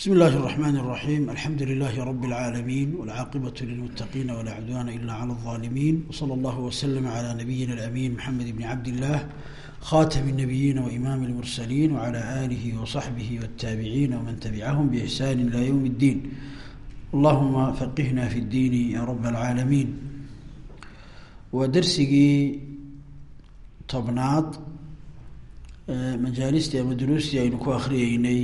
بسم الله الرحمن الرحيم الحمد لله رب العالمين والعاقبة للمتقين ولا عدوان إلا على الظالمين وصلى الله وسلم على نبينا الأمين محمد بن عبد الله خاتم النبيين وإمام المرسلين وعلى آله وصحبه والتابعين ومن تبعهم بإحسان إلى يوم الدين اللهم فقهنا في الدين يا رب العالمين ودرسي طبنات majaalista ama duruustii aynu ku akriyeynay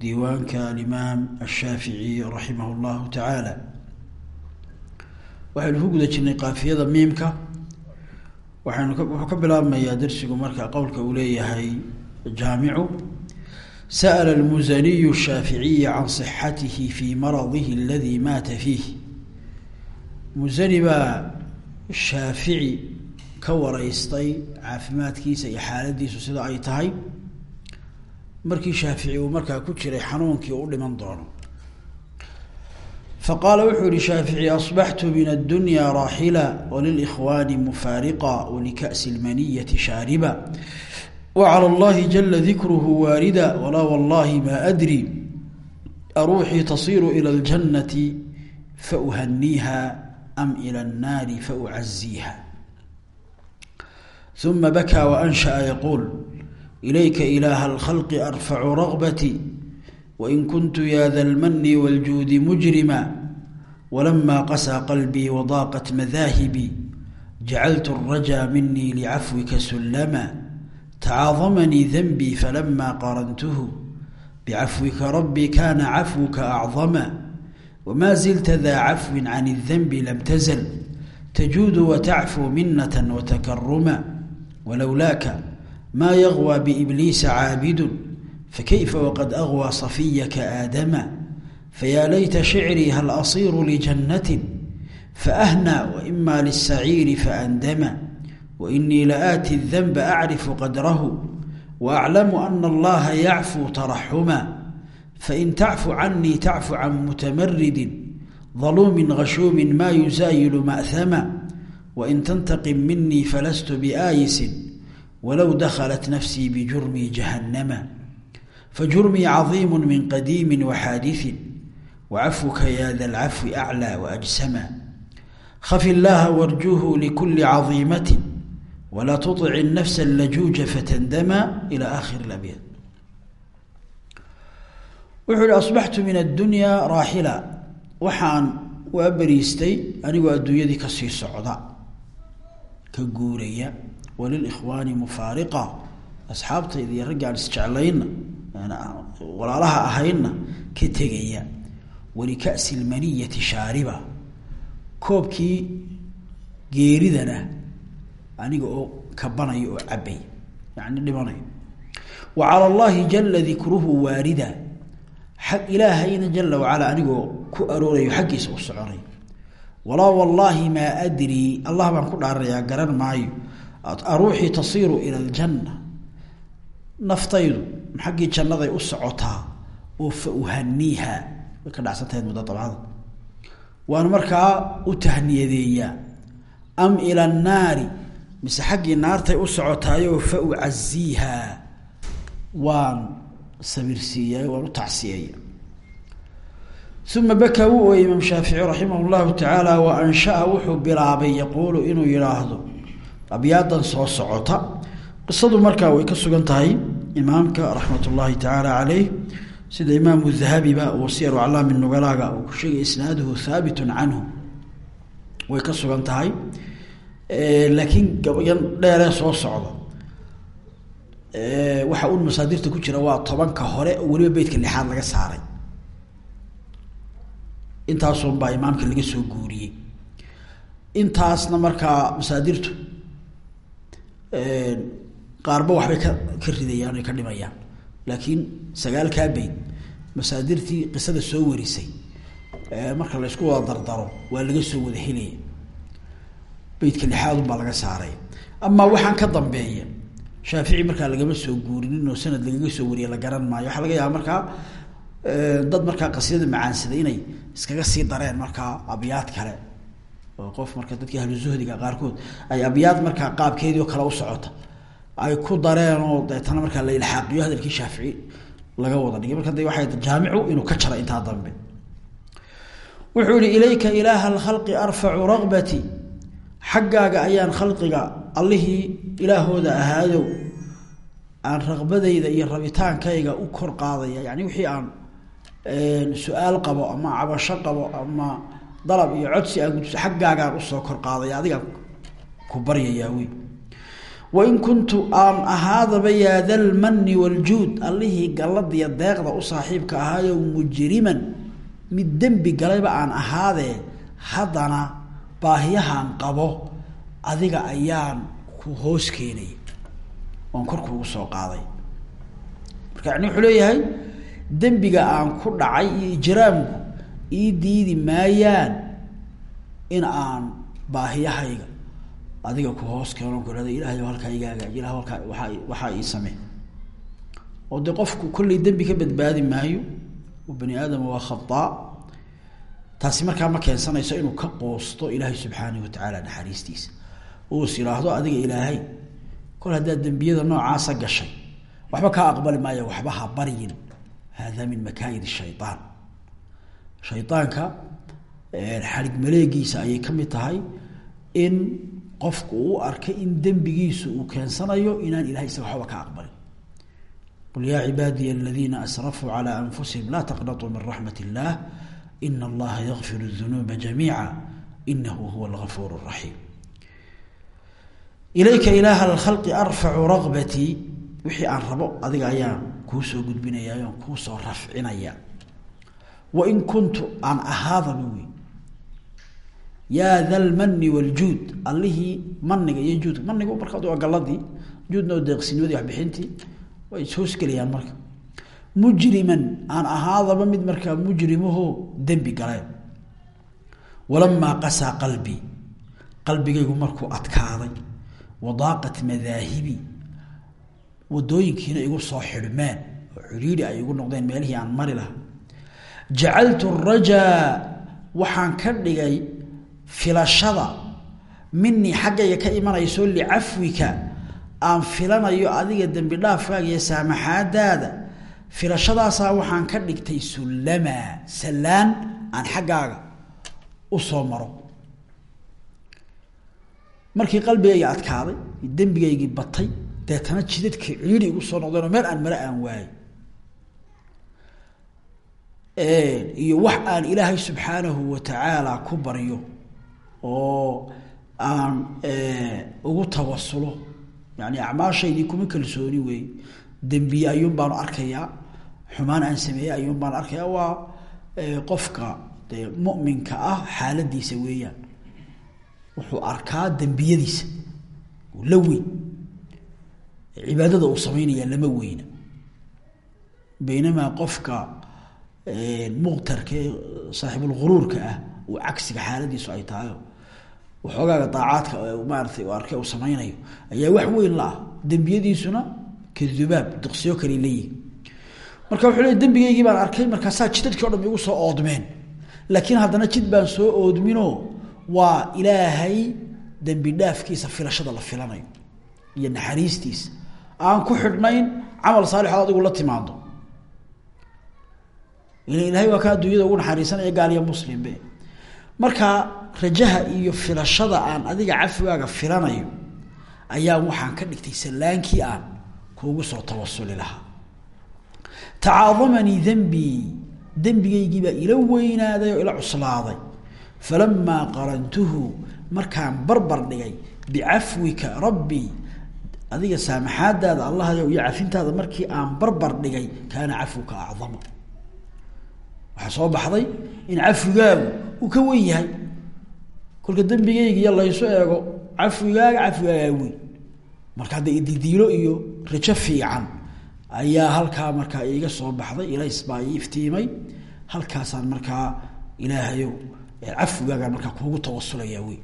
diiwaanka alimaam ashaafici raximah llahu tacaala. Waxaynu ku guda jirnay qaafiyada miimka. Waxaynu wuxuu ka bilaabmayaa darsigu marka qowlka uu leeyahay jaamicu. Sa'la almusaniyu shaaficiya can صixatihi fi maradihi aladi maata fiih. Musani baa shaafici ka waraystay caafimaadkiisa iyo xaaladiisu sida ay tahay markii shaafici uu markaa ku jiray xanuunkii u dhiman doono. Faqaala wuxuu yihi shaafici asbaxtu min addunyaa raaxila walilkhwaani mufaariqa walika'si lmaniyati shaariba wacala allahi jala dikruhu waarida walaa wallahi maa adri. Aruuxii tasiiru ila ljannati fauhaniiha am ila annaari faucaziiha uma bakaa waanshaa yaquul إليك إله الخلق أرفع رغبتي وإن كنت يا ذا المن والجود مجرما ولما قسى قلبي وضاقت مذاهبي جعلت الرجا مني لعفوك سلما تعاظمني ذنبي فلما قارنته بعفوك ربي كان عفوك أعظما وما زلت ذا عفو عن الذنب لم تزل تجود وتعفو منة وتكرما ولولاك ما يغوى بإبليس عابد فكيف وقد أغوى صفيك آدما فيا ليت شعري هل أصير لجنة فأهنى وإما للسعير فأندما وإني لآتي الذنب أعرف قدره وأعلم أن الله يعفو ترحما فإن تعف عني تعف عن متمرد ظلوم غشوم ما يزايل مأثما وإن تنتقم مني فلست بآيس ولو دخلت نفسي بجرمي جهنما فجرمي عظيم من قديم وحادث وعفوك يا ذا العفو أعلى وأجسما خف الله وارجوه لكل عظيمة ولا تطع النفس اللجوج فتندما إلى آخر الأبيات wuxuu hi asbaxtu min addunyaa raaxila waxaan waa beriistay anigoo adduunyadii kasii socda ka guuraya walilikhwaani mufaariqa asxaabtayda iyo raggaan isjeclayna walaalaha ahaydna ka tegaya. Walika'si lmaniyati shaariba koobkii geeridana aniga oo kabanaya oo cabay yani dhimanayo wa cala allahi jala dikruhu waarida xag ilaahayna jala wacala anigoo ku aroorayo xaggiisa u soconay. Walaa wallaahi maa adrii allah baan ku dhaaranayaa garan maayo aruuxii tasiiru ila aljanna naftaydu xaggii jannaday u socotaa oo fa ka dhacsantahayd muddo dabcada waan markaa u tahniyadeeyaa am ila annaari mise xaggii naartay u socotaayoo fa ucaziiha waan sabirsiiya waan u tacsiyeeya uma bakaa wuu ooyey imaam shaafici raximah llahu tacaala wa anshaa wuxuu bilaabay yaquulu inuu yidhaahdo abyaadan soo socota. Qisadu markaa way ka sugan tahay. Imaamka raxmat ullaahi tacaala caleyh sida imaamu dahabiba uu siyaru aclaami nugalaaga uu ku sheegay isnaaduhu haabitun canhu. Way ka sugan tahay. Laakiin gabayan dheeree soo socda waxa un masaadirta ku jira waa tobanka hore oo weliba beytka lixaad laga saaray. Intaasun baa imaamka laga soo guuriyey. Intaasna markaa masaadirtu qaarba waxbay ka ka ridayaan oy ka dhimayaan. Laakiin sagaalkaa beyd masaadirtii qisada soo warisay marka la ysku wada dardaro waa laga soo wada helaya. Lixaadun baa laga saaray. Amaa waxaan ka dambeeya shaafici markaa lagama soo guurinin oo sanad lagaga soo wariya la garan maayo. Waxaa laga yaaba markaa dad markaa qasiyada macaansaday inay iskaga sii dareen markaa abyaad kale oo qof marka dadkii ahluzuhdiga qaarkood ay abyaad markaa qaabkeedii oo kale u socota ay ku dareen oo deetana markaa la ilxaaqiyo hadalkii shaafici laga wada dhigay. Marka de waxay jaamicu inuu ka jara intaa dambe. Wuxuu ilayka ilaaha alkhalqi arfacu raqbati xaggaaga ayaan khalqiga allihii ilaahooda ahaayow aan raqbadayda iyo rabitaankayga u kor qaadaya. Yani wixii aan su'aal qabo ama cabasho qabo ama dalab iyo codsi aan gudso xaggaagaan u soo kor qaadaya adigaan ku baryayaa wey wain kuntu aan ahaadaba yaa dalmani waljuud allihii galladiya deeqda u saaxiibka ahaayo mujriman mid dembi galayba aan ahaadee haddana baahiyahaan qabo adiga ayaan ku hoos keenay oon korkuugu soo qaaday. Marka yani wuxuu leeyahay dembiga aan ku dhacay iyo ijraamku ii diidi maayaan in aan baahiyahayga adiga ku hoos keeno kurada ilahay halkaa iga hagaaji ilah halkaa waaa waxaa ii samee. Oo de qofku kollay dembi ka badbaadi maayo oo bani aadam waa khadaa taasi markaa ma keensanayso inuu ka qoosto ilaahay subxaanahu watacaala naxariistiisa. Oo is yidhaahdo adiga ilaahay kol haddaad dembiyada noocaasa gashay waxba kaa aqbali maayo waxba ha baryin. Hada min makaayid shayaan shaydaanka xarig maleegiisa ayay ka mid tahay in qofku uu arkay in dembigiisu uu keensanayo inaan ilahay isaga waxba ka aqbalin qul yaa cibaadiya aladiina asrafuu calى anfusihim laa taqnatuu min raxmat اllah ina allaha yakfir الdunuuba jamiica inahu huwa اlgafuur الraxiim ilayka ilaaha alkhalqi arfacu raqbatii wixii aan rabo adiga ayaan kuu soo gudbinaya oon kuu soo rafcinaya wain kuntu aan ahaadaba wey yaa da lmani wljuud allihii maniga iyo juudka manigu markaa waa galadii juudna oo deeqsinimadii waxbixintii way ishoosgelayaan marka. Mujriman aan ahaadaba mid markaa mujrimaho dembi galeen walamaa qasaa qalbii qalbigaygu markuu adkaaday. Wadaaqat madaahibi wadooyinkiina igu soo xidhmeen. Oo ciriiri ay igu noqdeen meelihii aan mari lahaa jacaltu rajaa waxaan ka dhigay filashada. Minii xaggayga ka imanayso licafwika aan filanayo adiga dembi dhaafkaaga iyo saamaxaadaada. Filashadaasaa waxaan ka dhigtay sullamaa sallaan aan xaggaaga u maro. Markii qalbigayga adkaaday dembigaygii batay deetana jidadkii ciidi igu soo noqdeenoo meel aan mare aan waayey iyo wax aan ilaahay subxaanahu watacaala ku baryo oo aan ugu tawasulo yani acmaashaydii kuma kalsooni wey dembiye ayuun baanu arkayaa. Xumaan aan sameeyey ayuun baan arkayaa. Waa qofka dee muminka ah xaaladiisa weeyaan. Wuxuu arkaa dembiyadiisa. La weyn. Cibaadada uu sameynaya lama weyna. Baynamaa qofka muqtarka ee saaxibulguruurka ah uu cagsiga xaaladiisu ay tahayo waxoogaaga daacaadka maaratay arkay uu sameynayo. Ayaa wax weyn la ah. Dembiyadiisuna duqsiyo kale leeyihi marka wuxuu le dembigeygii baan arkay markaasaa jidadkii o dham igu soo oodmeen. Laakiin haddana jid baan soo oodminoo waa ilaahay dembi dhaafkiisa filashada la filanayo iyo naxariistiisa. Aan ku xidhnayn camal saalixood adigu la timaado ilahay waa ka adduunyada ugu naxariisanaya gaaliya muslimbe marka rajaha iyo filashada aan adiga cafigaaga filanayo ayaa waxaan ka dhigtay sallaankii aan kuugu soo tawasuli lahaa. Tacaadamanii dembii dembigaygiibaa ila weynaaday oo ila cuslaaday. Falamaa qarantuhu markaan barbar dhigay bicafwika rabbii adiga saamaxaadaada allahayow iyo cafintaada markii aan barbar dhigay kaana cafwuka acdama waxaa soo baxday in cafwigaagu uu ka wen yahay. Kolka dembigaygiiyo laysu eego cafwigaaga cafwigaagaa weyn. Marka hadda ididiilo iyo rajo fiican ayaa halkaa markaa iiga soo baxday ilays baa ii iftiimay. Halkaasaan markaa ilaahayow cafwigaagaan markaa kuugu tawasulaya wey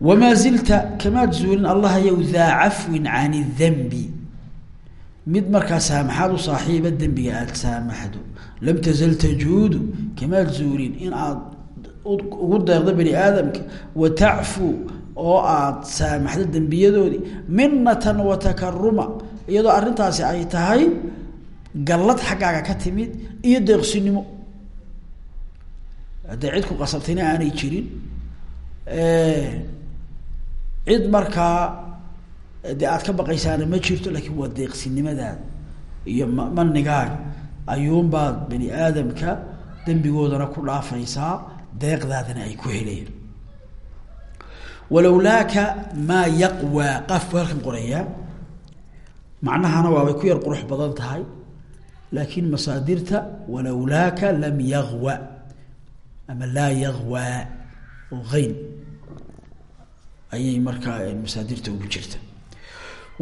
wamaa zilta kamaad zuulin allahayow daa cafwin can اdembi mid markaa saamaxaad u saaxiiba dembiga aada saamaxdo. Lam tazal tajuudu kamaad zuulin in aad ugu deeqdo bani aadamka wa tacfu oo aada saamaxdo dembiyadoodii minatan wa takaruma iyadoo arrintaasi ay tahay gallad xaggaaga ka timid iyo deeqsinimo. Haddee cid ku qasabtayna aanay jirin cid markaa dee aad ka baqaysaana ma jirto laakiin waa deeqsinimadaada iyo m manigaaga ayuunbaad bani aadamka dembigoodana ku dhaafaysaa deeqdaadana ay ku helayaan walowlaaka maa yaqwaa qaafku halkan qorayaa macnahana waabay ku yar qurux badan tahay. Laakiin masaadirta walowlaaka lam yagwa ama laa yagwaa oo ayn ayay markaa masaadirta ugu jirta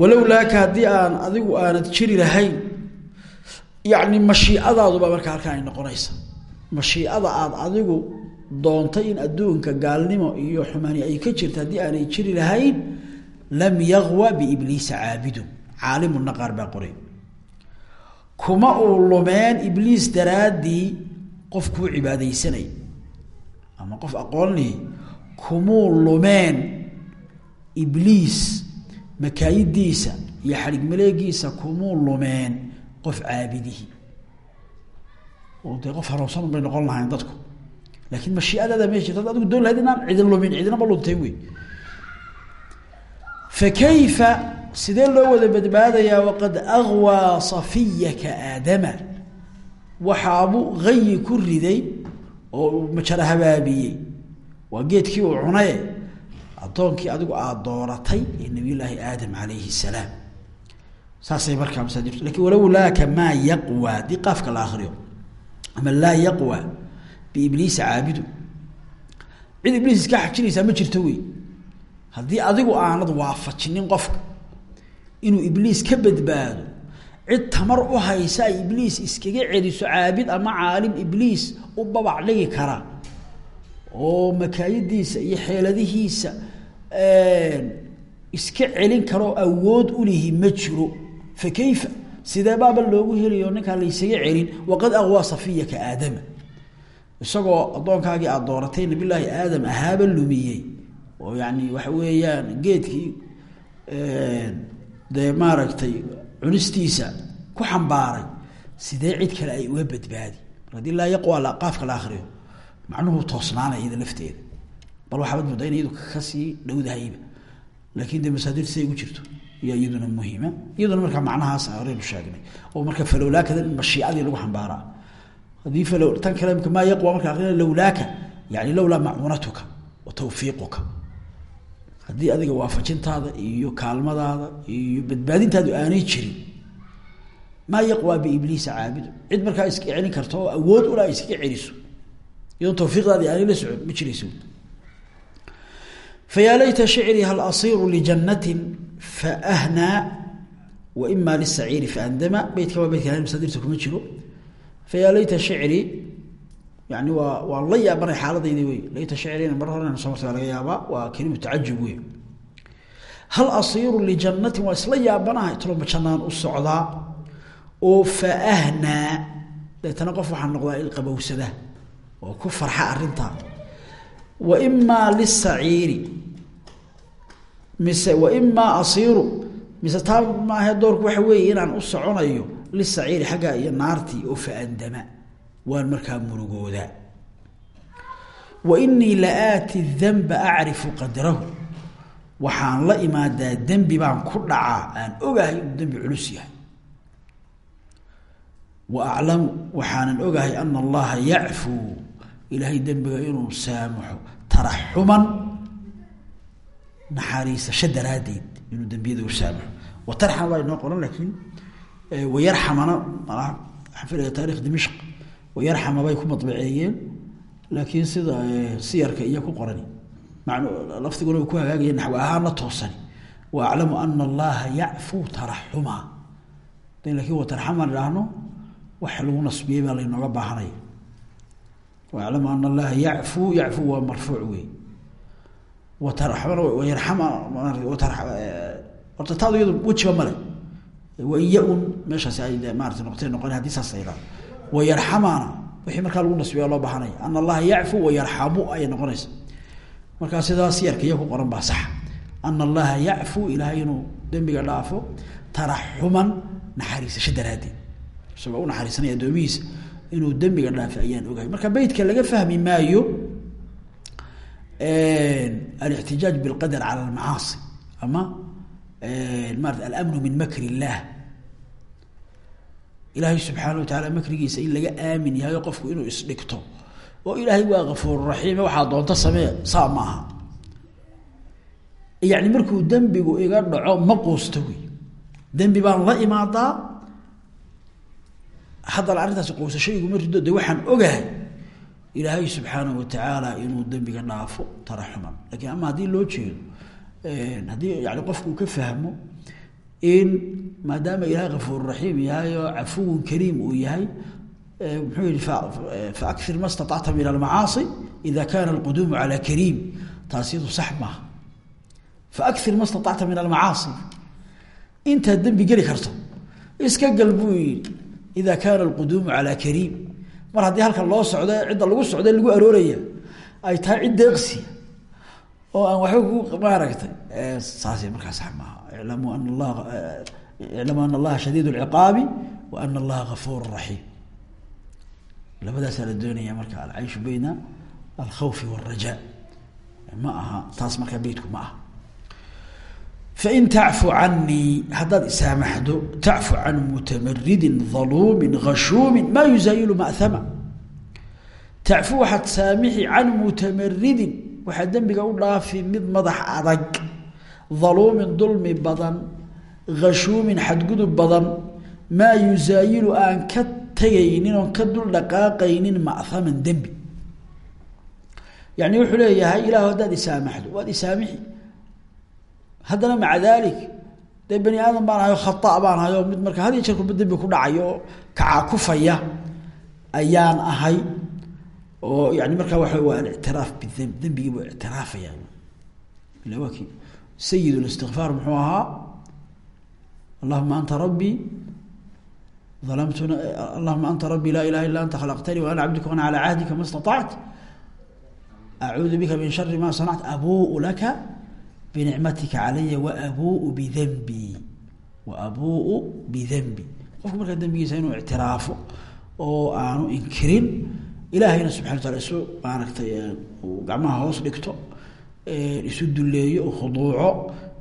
walowlaaka haddii aan adigu aanad jiri lahayn yani mashiicadaaduba markaa halkaan ay noqonaysa. Mashiicada aada adigu doontay in adduunka gaalnimo iyo xumaani ay ka jirto haddii aanay jiri lahayn lam yagwa biibliisa caabidun. Caalimuna qaar baa qoray kuma uu lumeen ibliis daraaddii qof kuu cibaadaysanay. Ama qof aqoon lihi kumuu lumeen ibliis makaayidiisa iyo xadhig maleegiisa kumuu lumeen qof caabidihi. Oo dee qof hanuunsan bay noqon lahayn dadku. Laakiin mashiicadaada ma jirto ad adigu doon lahayd inaan cidin lumin cidinama luntay wey fa kayfa sidee loo wada badbaadayaa? Waqad agwaa safiyaka aadama. Waxaabuu gayi ku riday oo majara habaabiyey waa geedkii uu cunaye addoonkii adigu aada dooratay ee nabiyullaahi aadam calayhi salaam. Saasay markaa masaadirtu laakiin walowlaaka maa yaqwaa haddii qaafka la akriyo ama laa yaqwa biibliisa caabidu cid ibliis iska xajinaysaa ma jirto wey haddii adigu aanad waafajinin qofka inuu ibliis ka badbaado cid tamar u haysa ay ibliis iskaga celiso caabid ama caalim ibliis u babac dhigi kara oo makaayidiisa iyo xeeladihiisa iska celin karoo awood ulihi ma jiro. Fa kayfa? Sidee baaba loogu helayo ninkaan laysaga celin? Waqad aqwaa safiyaka aadama isagoo addoonkaagii aada dooratay nabiyllaahi aadam ahaaba lumiyey. Oo yani waxa weeyaan geedkii dee maaragtay cunistiisa ku xambaaray. Sidee cid kale ay uga badbaadi? Mar haddii laa yaqwa qaafka la akriyo macnuhu toosnaanaya iyada lafteeda bal waxaabad muddaa in iyadu ka sii dhowdahayba. Laakin dee masaadirta siday ugu jirto iya iyaduna muhiima. Iyaduna markaa macnahaas horeynu sheegnay. Oo marka falowlaakada in mashiicadii lagu xambaaraa. Haddii tan kale imka maa yaqwa marka akrina lowlaaka yani lowlaa macuunatuka wa tawfiiquka. Haddii adiga waafajintaada iyo kaalmadaada iyo badbaadintaadu aanay jirin maa yaqwaa biibliisa caabidu cid markaa iska celin karta oo awood ula ay iskaga celiso iyadoo tawfiiqdaadi aanay la socon ma jirayso fayaa layta shicrii hal lijanatin faahnaa wa ima lisaciiri faandama beytka waa beytka masaadirta kuma jiro fayaa layta shicrii yani waa waa la yaabanay xaaladaydi wey layta shicrina mar horena soo marta laga yaabaa waa kelimu tacajub wey hal asiiru lijanatin waa isla yaabanahay toloma jannaan u socdaa oo faahnaa deetana qof waxaa noqdaa ilqabowsada oo ku farxa arrintaa wa imaa lisaciiri mise wa imaa asiiru. Mise taa maahe doorku waxa weeye inaan u soconayo lisaciiri xagga iyo naartii oo faandama waan markaa murugoodaa. Wa inii la aati danba acrifu qadrahu. Waxaan la imaadaa dembi baan ku dhacaa aan ogahay inuu dembi culus yahay. Wa aclamu waxaanan ogahay ana allaha yacfuu ilaahay dembiga inuu saamaxo taraxuman naxariisasho daraaddeed inuu dembiyada u saamaxo wa tarxam baa inoo qoran laakiin wayarxamana waxaan filaya taarikh dimishq wayarxama bay ku madbaceeyeen laakiin sida siyarka iyo ku qorani. Man ku hagaagaya naxwi ahaana toosani. Wa ana allaha yacfuu taraxuma. Lakin wa tarxamaan idhaahno wax lagu nasbiyey baa laynooga baahanaya waclamu ana allaha yacfuu yacfuu waa marfuuc wey wayarxama horta taadu iyadu wejiba male waa iya-un meeshaasi ay maarata noqotay noqon haddii saas la yidhahdo wayarxamana wixii markaa lagu nasbiya loo baahanaya ana allaha yacfuu wayarxamu ayay noqonaysa. Markaa sidaas yarka iya ku qoran baa sax. Ana allaha yacfuu ilaahay inuu dembiga dhaafo taraxuman naxariisasho daraaddeed. Isagoo unaxariisanaya addoomihiisa inuu dembiga dhaafay ayaan ogahay marka beytka laga fahmi maayo alixtijaaj bilqadar cala almacaasi ama maarata alamnu min makr illah ilaahay subxaana wa tacaala makrigiisa in laga aamin yahay qofku inuu isdhigto. Oo ilaahay waa kafuur raxiime waxaa doonto samee saa ma aha. Markuu dembigu iga dhaco ma quusto wey dembi baan la imaadaa haddana arrintaasi qoysashayguma rido de waxaan ogahay ilaahay subxaana watacaala inuu dembiga dhaafo taraxuman lakiin ama haddii loo jeedo haddii yani qofku ka fahmo in maadaama ilaahay kafuururaxiim yahay oo cafuwun kariim uu yahay muxuu yihi faakir ma staacta min almacaasi ida kaana alquduumu calaa kariim. Taas sax maaha. Faakir ma staacta min almacaasi. Intaad dembi geli karto. Iska gal buu yidhi ida kaana alquduumu calaa kariim mar haddii halkan loo socdo cidda lagu socda lagu arooraya ay tahay cid deeqsi. Oo aan waxba ku maaragtay saas markaa sax maaha. Ilamu an allah iclamu ana allaha shadiid lciqaabi wa ana allaha gafuur raxiim labadaasaa la doonaya marka alcayshu bayna alkhawfi wاlraja ma aha taas markaa beytku ma aha fain tacfu canii haddaad isaamaxdo tacfu can mutamaridin daluumin hashuumin maa yuzaayilu mahama tacfu waxaad saamixi can mutamaridin waxaad dembiga u dhaafi mid madax adag daluumin dulmi badan hashuumin xadgudub badan maa yuzaayilu aan ka tegaynin oon ka dul dhaqaaqaynin mahaman dembi yani wuxuu leeyahay ilaah haddaad isaamaxdo waad isaamixi haddana maca dalik dee bani aadam baan ahayo khata baan ahay oo mid marka had iyo jeer kulba dembi ku dhacayo oo kacakufaya ayaan ahay oo yani markaa waa waa alictiraaf bidemb dembigii buu ictiraafaya ila waa kii sayid اlistikfaar muxuu ahaa allahuma anta rabbii ظلمت اللهم أنت ربي لا إله إلا أنت خلقتني وأنا عبدك وأنا على عهدك ما استطعت أعوذ بك من شر ما صنعت أبوء لك binicmatika alaya waabuu bidanbii waabuu bidanbi qofka markaa dembigiisa inuu ictiraafo oo aanu inkirin ilaahayna subxana wataala isu maaragtay gacmaha hoos dhigto isu duleeyo u khuduuco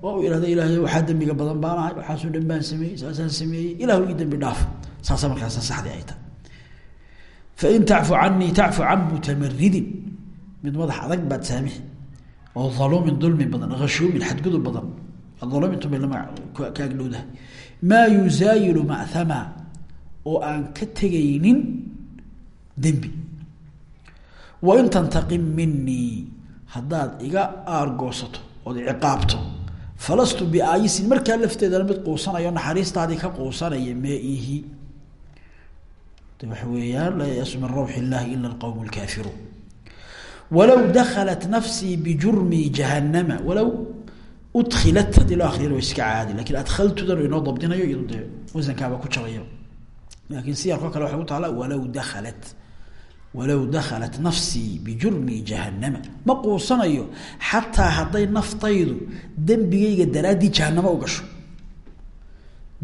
oo uu ihahda ilaahay waxaa dembiga badan baanahay waxaasoo dhan baan sameeyey saasaan sameeyey ilahu ii dembi dhaaf saasa markaasa sadii ay tahay fain tafu anii tafu can mutamaridin mid madax adag baad saamixi oo aluumin dulmi badan hashuumin xadgudub badan. ka agdhowdahay maa yuzaayilu mahama oo aan ka tegaynin dembi wain tantaqim minii haddaad iga aargoosato ood ciqaabto falastu biaayisin markaa lafteedana mid quusanayo naxariistaadii ka quusanaya mee ihi de waxa weeyaan laa yasu min lkaafiruun walow daklat nafsii bijurmii jahanama walow udkilat haddii loo akriyana wa iska caadi laakiin adkaltudan inoo dabdinayo iyado dee wasankaaba ku jabaya laakiin siyarkoo kale waxay ku taala walow dakhalat walow dakhalat nafsii bijurmii jahanama ma quusanayo xataa hadday naftaydu dembigayga daraaddii jahanamo u gasho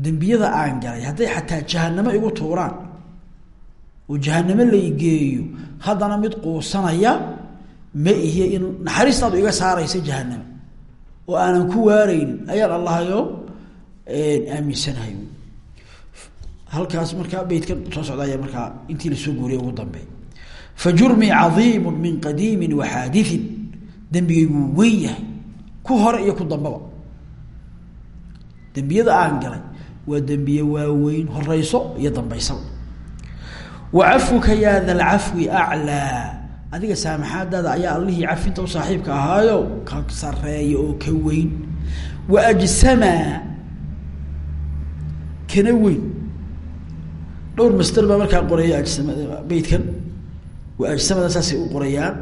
dembiyada aan galay hadday xataa jahanamo igu tuuraan oo jahanamo laygeeyo haddana mid quusanaya ma ihiy in naxariistaadu iga saaraysa jahanama oo aanan ku waareynin ayaan allahayo aaminsanahay. Halkaas markaa beytkan soo socda ayaa markaa intii la soo guuriyay ugu dambeey fa jurmii cadiimu min qadiimin wa xaadiin dembigaygu weyn yahay ku hore iyo ku dambaba. Dembiyada aan galay waa dembiye waaweyn horeyso iyo dambaysaba wa cafwuka yaa da lcafwi aclaa adiga saamaxaadaada ayaa allihii cafinta u saaxiibka ahaayo ka sareeya oo ka weyn. Wa ajsamaa kana weyn. Dhowr master baa markaa qoraya ajsamada beytkan wa ajsamada saasay u qorayaan.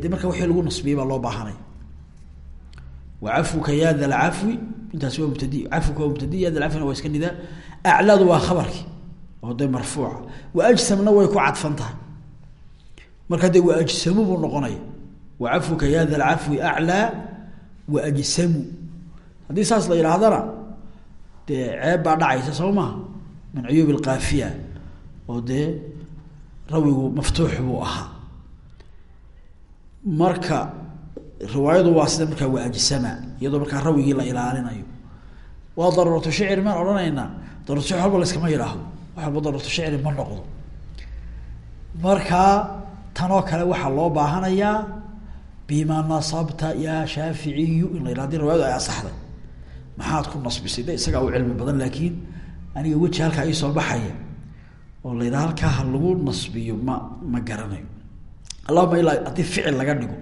De marka wixii lagu nasbiyey baa loo baahanay. Wa cafwuka ya da lcafwi intaasi waa mubtadi cafwuka waa mubtadi ya da lcafwina waa iska nidaa aclaadu waa khabarki oo de marfuuca. Wa way ku cadfan marka de wa ajsamu buu noqonaya wa cafwuka ya da lcafwi aclaa wa ajsamu haddii saas la yidhaahdana dee ceeb baa dhacaysa soo maha min cuyuub alkaafiya oo dee rawigu maftuux buu ahaa. Marka riwaayadu waa sida markaa waa ajsama iyadoo markaa rawigii la ilaalinayo. Waa daruuratu shicri maan odhanaynaa. Daruuratu shicri walba layskama yidhaahdo. Wax walba daruuratu ma noqdo. Markaa tanoo kale waxaa loo baahanayaa bima nasabta yaa shaaficiyu in la yihahdo riwaayadu ay asaxday maxaad ku nasbisay de isagaa u cilmi badan laakiin aniga weji halkaa iisoo baxaya oo la yidhaha halkaa ha lagu nasbiyo ma ma garanayo. Allahuma ilaa haddii ficil laga dhigo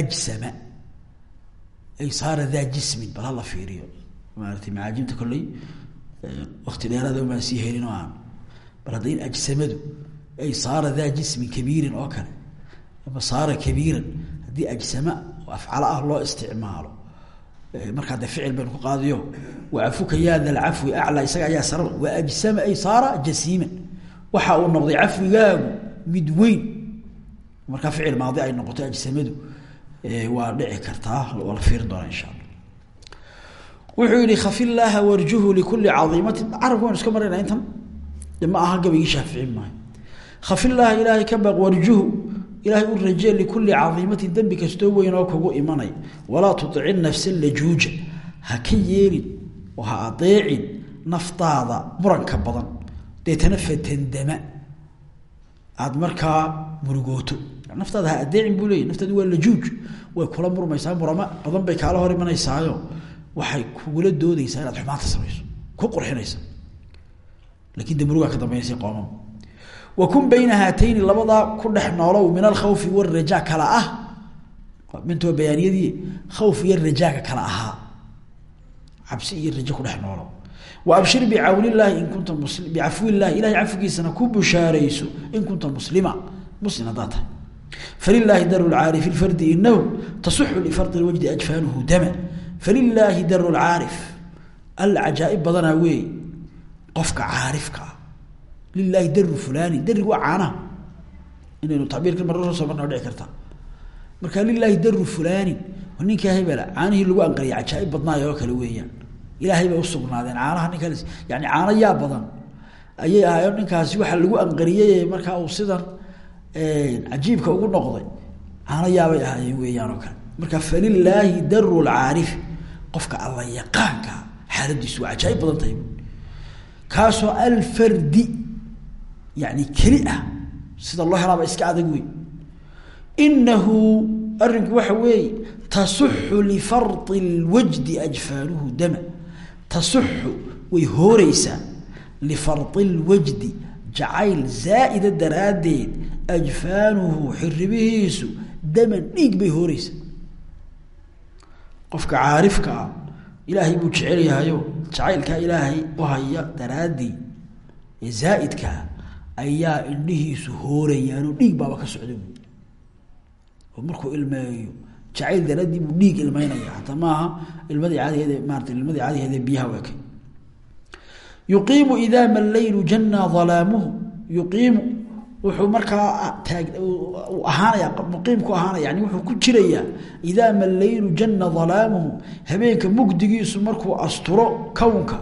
ajsama. Ay saara daa jismin bal hala fiiriyo. Maarata macaajimta kolley wakti dheeraada maan sii helin oo aan. Bal hadda in ajsamadu ay saara daa jismin kabiirin oo kale. Ama saara kabiiran haddii ajsama afcalo ah loo isticmaalo markaa de ficil baynu ku qaadiyo wacafuka yaa da lcafwi aclaa isaga ayaa sara waa ajsama ay saara jasiiman. Waxa uu noqday cafwigaagu mid weyn. Markaa ficil maadi ay noqoto ajsamadu waa dhici kartaa waa la fiirin doonaa insha alla wuxuu yihi kafi llaaha warjuhu likuli caiimatin carabka waynu iska marayna intan ma aha gabigii shaafici maayo kafi llaaha ilaahay ka baq warjuhu. Ilaahay u rajee likuli caiimatin dembi kastoo weyn oo kugu imanay. Walaa tuici nafsa lajuuja ha ka yeelin oo ha adeecin naftaada muranka badan. Deetana fatandama aada markaa murugooto. Naftaada ha adeecin buu leeyay naftaadu waa lajuuj. Way kula murmaysaa muramo badan bay kaala hor imanaysaayo waxay kugula doodeysaa inaad xumaanta samayso ku qurxinaysa laakiin de murugaa wa kun bayna haatayni labadaa ku dhex noolow min alkhawfi warajaa kala ah. Mintuwa bayaaniyadii khawf iyo rajaaga kala ahaa. Cabsi iyo rajo ku dhex noolow. Wa abshir bicawnillahi in kunta musli bicafwillahi ilahay cafwigiisana ku bushaarayso in kunta muslima. Muslim haddaad tahay. Falilaahi daru lcaarif lfardi inahu tasixu lifardi lwajdi ajfaanuhu dama. Falilaahi daru lcaarif alla cajaaib badanaa weey qofka caarifka ah lilaahi daru fulani darig waa caanaha inaynu tabiirka marr soo marna dhici karta. Marka lilaahi daru fulani ninkaa hebela caanihii lagu anqariya cajaaib badnaay oo weeyaan. Ilaahay bay usugnaadeen caanaha ninkan yani caano yaa badan. Ayay ahaayeen ninkaasi waxaa lagu anqariyey markaa uu sidan cajiibka ugu noqday caano yaabay ahaayeen weeyaan oo kale. Marka falilaahi daru lcaarif qofka alla yaqaanka xaaladiisu waa cajaaib badan tahay. Kaasoo alfardi yani keli ah. Sida loo helaaba iska adag wey inahu arinku waxa weeye tasuxu lifardi lwajdi ajfaanuhu dama. Tasuxu way hooreysaa lifardi lwajdi jacayl zaa'ida daraaddeed ajfaanuhu xiribihiisu daman dhiig bay hooreysaa qofka caarifka ah ilaahay buu jecel yahayo jacaylkaa ilaahay u haya zaa'idkaa ayaa indhihiisu hoorayaanoo dhiig baaba ka socda buui oo markuu ilmeeyo jacayl daraaddii buu dhiig ilmeynaya. Hataa maaha ilmadii caadigeed maarata ilmadii caadigeed ee biyaha weekay. Yuqiimu idaa ma leylu jana alaamuhu yuqiimu wuxuu markaa taag ahaanaya muqiimku ahaanaya yani wuxuu ku jirayaa idaa ma leylu jana dalaamuhu. Habeenka mugdigiisu markuu asturo kownka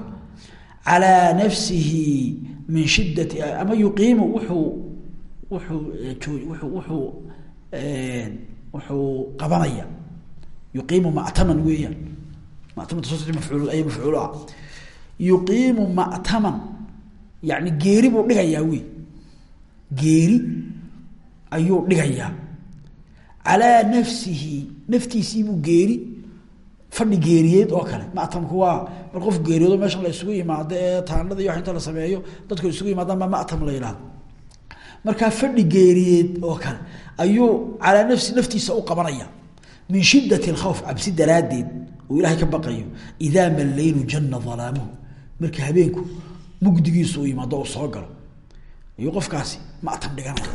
calaa nafsihi min shiddati ama yuqiimu wuxuu wuxuu wuxuu wuxuu wuxuu qabanaya. Yuqiimu mactaman weeyaan. Mactamanta soo mafcuul ay mafcuul ah mactaman yani geeri buu dhigayaa wey geeri ayuu dhigayaa. Calaa nafsihi naftiisiibuu geeri fadhi geeriyeed oo kale. Matamku waa mar qof geeriyoodo meeshan la isugu yimaado ee taanada iyo wax inta la sameeyo dadku isugu yimaadaan baa matam la yidhahdo markaa fadhi geeriyeed oo kale ayuu calaa nafsi naftiisa u qabanaya. Min shidat اkhawf cabsi daraaddeed uu ilaahay ka baqayo. Idaa ma jana alaamuhu marka habeenku mugdigiisu uu yimaado u soo galo ayuu qofkaasi matam dhiganaya.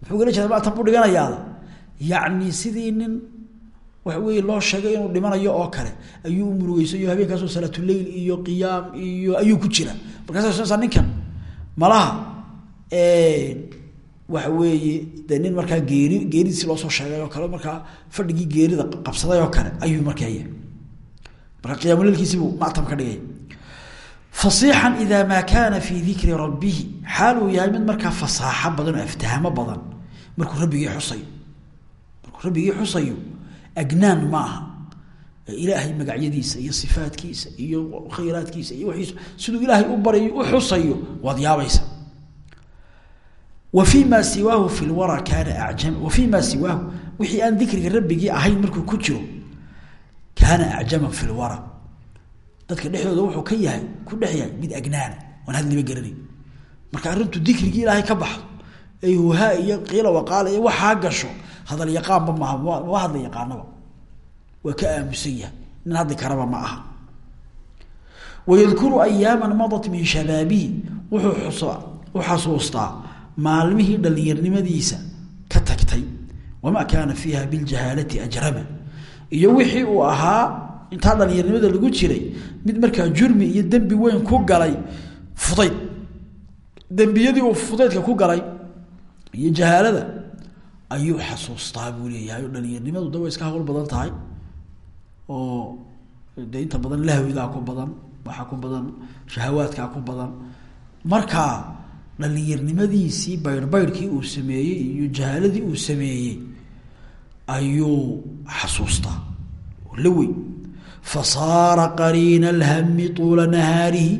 Muxuu gala jeeda matam buu dhiganayaada yacni sidii nin waxa weeye loo sheegay inuu dhimanayo oo kale. Ayuu murugeysayo habeenkaasoo salaatuleyl iyo qiyaam iyo ayuu ku jira. Markaasa ninkan malaha waxa weeye de nin markaa geeri geeridiisi loosoo sheegay oo kale markaa fadhigii geerida qabsaday oo kale ayuu markaa yahay. Marka qiyaamuleylkiisibuu matam ka dhigay. Fasiixan idaa maa kaana fii dikri rabbihi xaal yahay mid markaa fasaaxo badan oo badan. Markuu rabbigii xusayo markuu rabbigii xusayo agnaan ma aha ilaahay magacyadiisa iyo sifaadkiisa iyo khayraadkiisa iyo wiis siduu ilaahay u baryayo u xusayo waad yaabaysa wa fii maa siwaahu fi lwara kaana acjam wa fii maa siwaahu wixii aan dikriga rabbigii ahayn markuu ku jiro kaana acjaman fi lwara dadka dhexdooda wuxuu ka yahay ku dhex yahay mid agnaana oon hadliba garanayn. Marka arrintu dikrigii ilaahay ka baxdo ay huhaa iyo qiila waqaala iyo waxaa gasho hadal yaqaanba maaha ma hadla yaqaanaba. Waa ka aamusan yahay. Nin hadli karaba ma aha. Wayadkuru ayaaman madat min shabaabihi wuxuu u xasuustaa maalmihii dhallinyarnimadiisa ka tagtay. Wamaa kaana fiiha biljahaalati ajrama. Iyo wixii uu ahaa intaa dhallinyarnimada lagu jiray mid markaa jurmi iyo dembi weyn ku galay fudayd. Dembiyadii uu fudaydka ku iyo jahaalada ayuu xasuustaa buu leeyahay o dhallinyarnimadu da way iska hawl badan tahay. Oo de inta badan lahwigaa ku badan waxaa ku badan shahawaadkaa ku badan. Markaa dhallinyarnimadiisii bayrhbayrhkii uu sameeyey iyo jahaaladii uu sameeyey ayuu xasuustaa. Oo la wey fasaara qariina alhami tuula nahaarihi.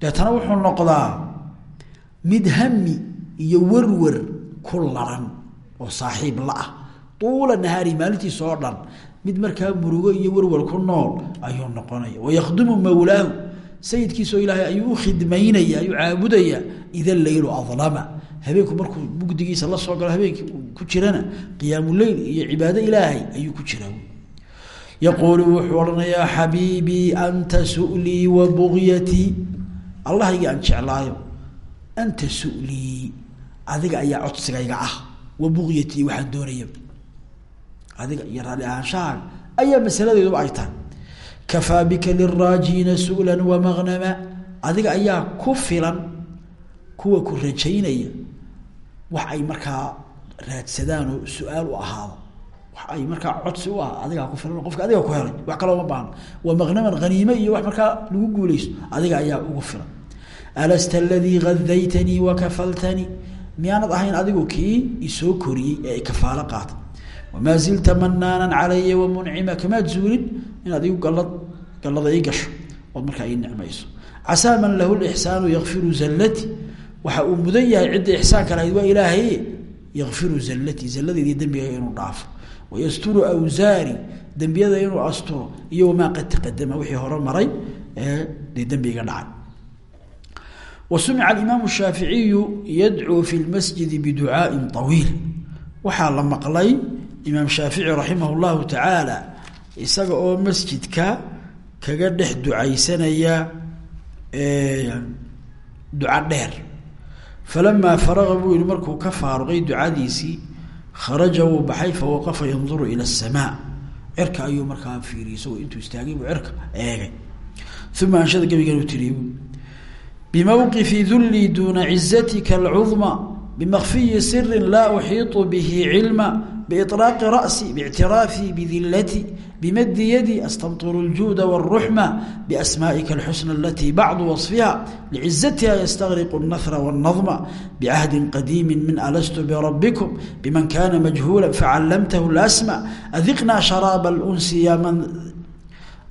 Deetana wuxuu noqdaa mid hami iyo werwer ku laran oo saaxiib la ah. Tuula nahaarihi maalintiisa oo dhan mid markaa murugo iyo werwer ku nool ayuu noqonaya. Wayakhdumu mawlaahu sayidkiisoo ilaahay ayuu u khidmaynaya ayuu caabudaya ida leylu adlama. Habeenku markuu mugdigiisa la soo galo habeenkii ku jirana qiyaamuleyl iyo cibaado ilaahay ayuu ku jiraa yaquulu wuxuu odhanayaa xabiibii anta sulii wa bugyatii allahayga aan jeclaayo anta sulii adiga ayaa codsigayga ah wa bugyatii waxaan doonaya. Adiga iyo ahaanshahaaga ayaa masaladeeduba ay tahay. Kafaa bika liraajiina su'lan wamaqnama adiga ayaa ku filan kuwa ku rajaynaya wax ay markaa raadsadaan oo su'aal u ahaado. Wax ay markaa codsi u ah adigaa ku filan qofka adiga ku helay. Wax kaloo ma baahno wamaqnaman haniime iyo wax markaa lagu guuleysto adiga ayaa ugu filan. Alasta aladii gadaytanii wakafaltanii miyaanad ahayn adigu kii isoo koriyey ee kafaalo qaatay wamaa zilta manaanan calaya wamuncima kamaad zuulin inaad igu galad gallada ii gasho ood markaa ii nicmayso. Casaa man lahu lixsaanu yakfiru zallati waxa uu mudan yahay cidda ixsaanka lahayd waa ilaahay yakfiru zallati zalladeedi dembiga inuu dhaafo. Wayasturu awsaari dembiyada inuu asturo. Iyo wamaa qad taqadama wixii hore maray ee dee dembiga dhacay wasumica alimaamu shaaficiyu yadcuu fi lmasjidi biducaain طawiil waxaa la maqlay imaam shaafici raximah llahu tacaala isaga oo masjidka kaga dhex ducaysanaya duco dheer. Falamaa faraqa buu yihi markuu ka faaruqay ducadiisii kharaja wuu baxay fawaqafa yanduru ila asamaa cirka ayuu markaa fiiriyey isagoo intuu istaagay buu cirka eegay. Uma bimawqifi dulii duuna cizatika alcudma bimakfiyi siri laa uxiiطu bihi cilma بإطلاق رأسي باعترافي بذلتي بمد يدي أستمطر الجود والرحمة بأسمائك الحسنى التي بعض وصفها لعزتها يستغرق النثر والنظم بعهد قديم من ألست بربكم بمن كان مجهولا فعلمته الأسماء أذقنا شراب الأنس يا من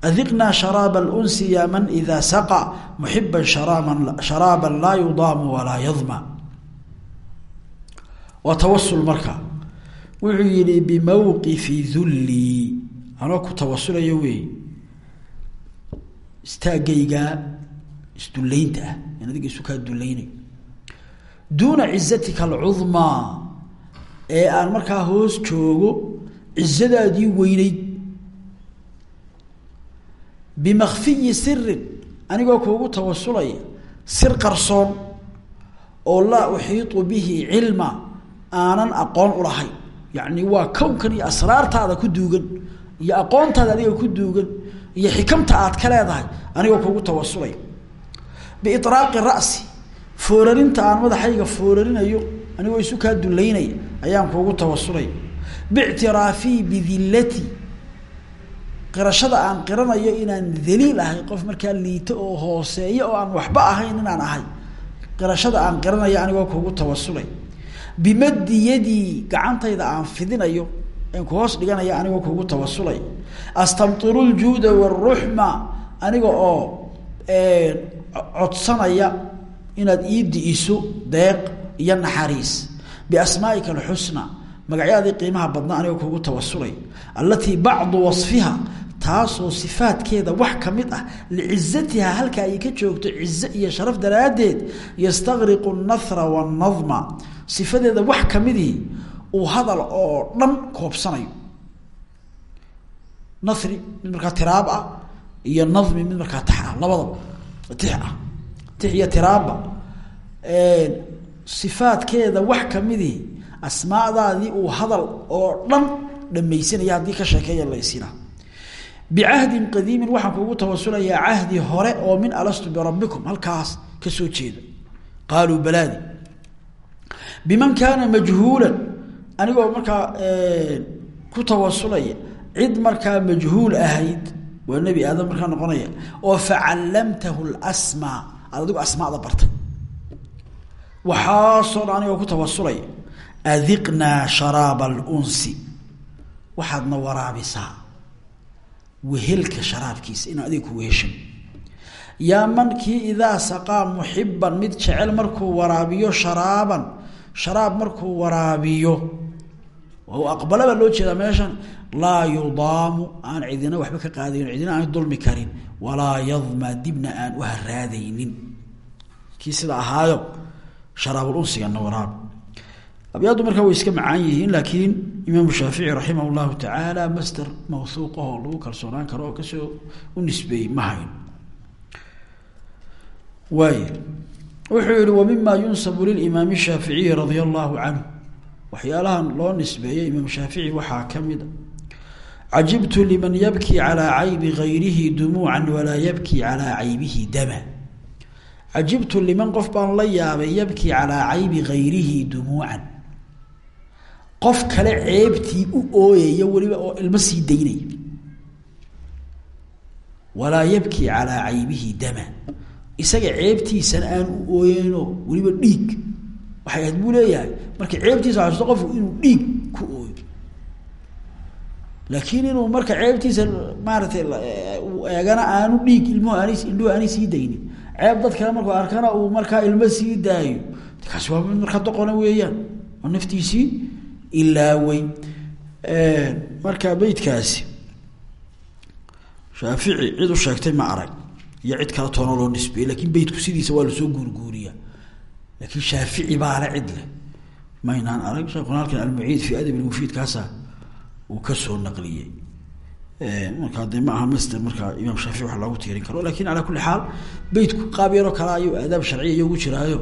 adiqnaa sharaaba اlunsi ya man ida saqa muxiba sharaaba laa yudaamu walaa yadma waa tawasul marka wuxuu yihi bimowqifi dullii anoo ku tawasulayo wey istaagaygaa isdullaynta ah in adiga isu kaa dulaynayo duuna cizatika alcudmaa ee aan markaa hoos joogo cizadaadii weyneyd bimakfiyi sirin anigoo kuugu tawasulaya sir qarsoon oo laa uxiiطu bihi cilma aanan aqoon u lahayn. Yani waa kownkan iyo asraartaada ku duugan iyo aqoontaada adiga ku duugan iyo xikamta aad ka leedahay anigoo kugu tawasulay biiraaqi ra'si foorarinta aan madaxayga foorarinayo anigoo isu kaa dulaynaya ayaan kuugu tawasulay biictiraafii bidillati qirashada aan qiranayo inaan daliil ahay qof markaa liito oo hooseeyo oo aan waxba ahayn inaan ahay qirashada aan qiranayo anigoo kugu tawasulay bimaddi yadii gacantayda aan fidinayo en ku hoos dhiganaya anigoo kugu tawasulay astamtiru ljuuda waruxma aniga oo codsanaya inaad ii di-iso deeq iyo naxariis. Biasmaa'ika alxusna magacyadii qiimaha badna anigoo kugu tawasulay allatii bacdu wasfiha taasoo sifaadkeeda wax ka mid ah licizatiha halka ay ka joogto cize iyo sharaf daraaddeed yastaqriqu nahra wanadma sifadeeda wax kamidii uu hadal oo dhan koobsanayo. Nahri mid markaa tiraab ah iyo nadmi mid markaa tax ah labadaba tix ah tix iyo tiraabba. Sifaadkeeda wax kamidii asmaadaadii uu hadal oo dhan dhamaysanaya haddii ka sheekeeya la bicahdin qadiimin waxaan kugu tawasulayaa cahdi hore oo min alastu birabbikum halkaas ka soo jeeda qaaluu balaadi. Biman kaana majhuulan anigoo markaa ku tawasulaya cid markaa majhuul ahayd waa nebi aadam markaa noqonaya oo facallamtahu lsmaa aad adigu asmaada bartay. Waxaasoo dhan anigoo ku tawasulaya adiqnaa sharaaba alunsi waxaadna waraabisaa wehelka sharaabkiisa inaan adiga ku weheshan yaa mankii idaa saqaa muxiban mid jecel markuu waraabiyo sharaaban sharaab markuu waraabiyo aqbala baa loo jeedaa meeshan laa yudaamu aan cidina waxba ka qaadayn cidina aan dulmi karin walaa yadma dibna aan u haraadaynin kii sida ahaayo sharaabulunsigana waraab abyaaddu markaa way iska macaan yihiin laakiin imaamu shaafici raximah llahu tacaala master mawhuuqahoo lagu kalsoonaan karo oo ka soo u nisbeeyey ma hayn. Waay wuxuu yihi wamima yunsabu lilimaami shaaficiyi radia allahu canhu. Waxyaalahan loo nisbeeyey imaam shaafici waxaa ka mid a. Cajibtu liman yabki calaa caybi gayrihi dumuucan walaa yabki calaa caybihi dama. Cajibtu liman qof baan la yaabay yabki calaa caybi gayrihi qof kale ceebtii u ooyaya weliba oo ilmo sii daynaya. Walaa yabki calaa caybihi dama. Isaga ceebtiisana aan u ooyeyno weliba dhiig. Waxay ahayd buu leeyahay marka ceebtiisa xasuusto qofku inuu dhiig ku ooyo. Laakiin inuu marka ceebtiisa maaratay eegana aanu dhiig ilmuhu aan indhuhu aanay sii daynin. Ceeb dad kale markuu arkana uu markaa ilmo sii daayo. Kaasi waa mid weeyaan. Oo naftiisii ilaawey marka beydkaasi shaafici cid u sheegtay ma arag iyo cid kale toona loo nisbeeyey laakiin beydku sidiisa waa la soo guurguuriya. Laakiin shaafici baale cid leh. Maynaan arag sheekuna halkan almuciid fi adab lmufiid kaasa uu ka soo naqliyey. Markaa de ma aha master markaa imaam shaafici wax loogu tiirin karo laakiin calaa kuli xaal beytku qaab yaroo kale ayuu aadaab sharciya iyo ugu jiraayo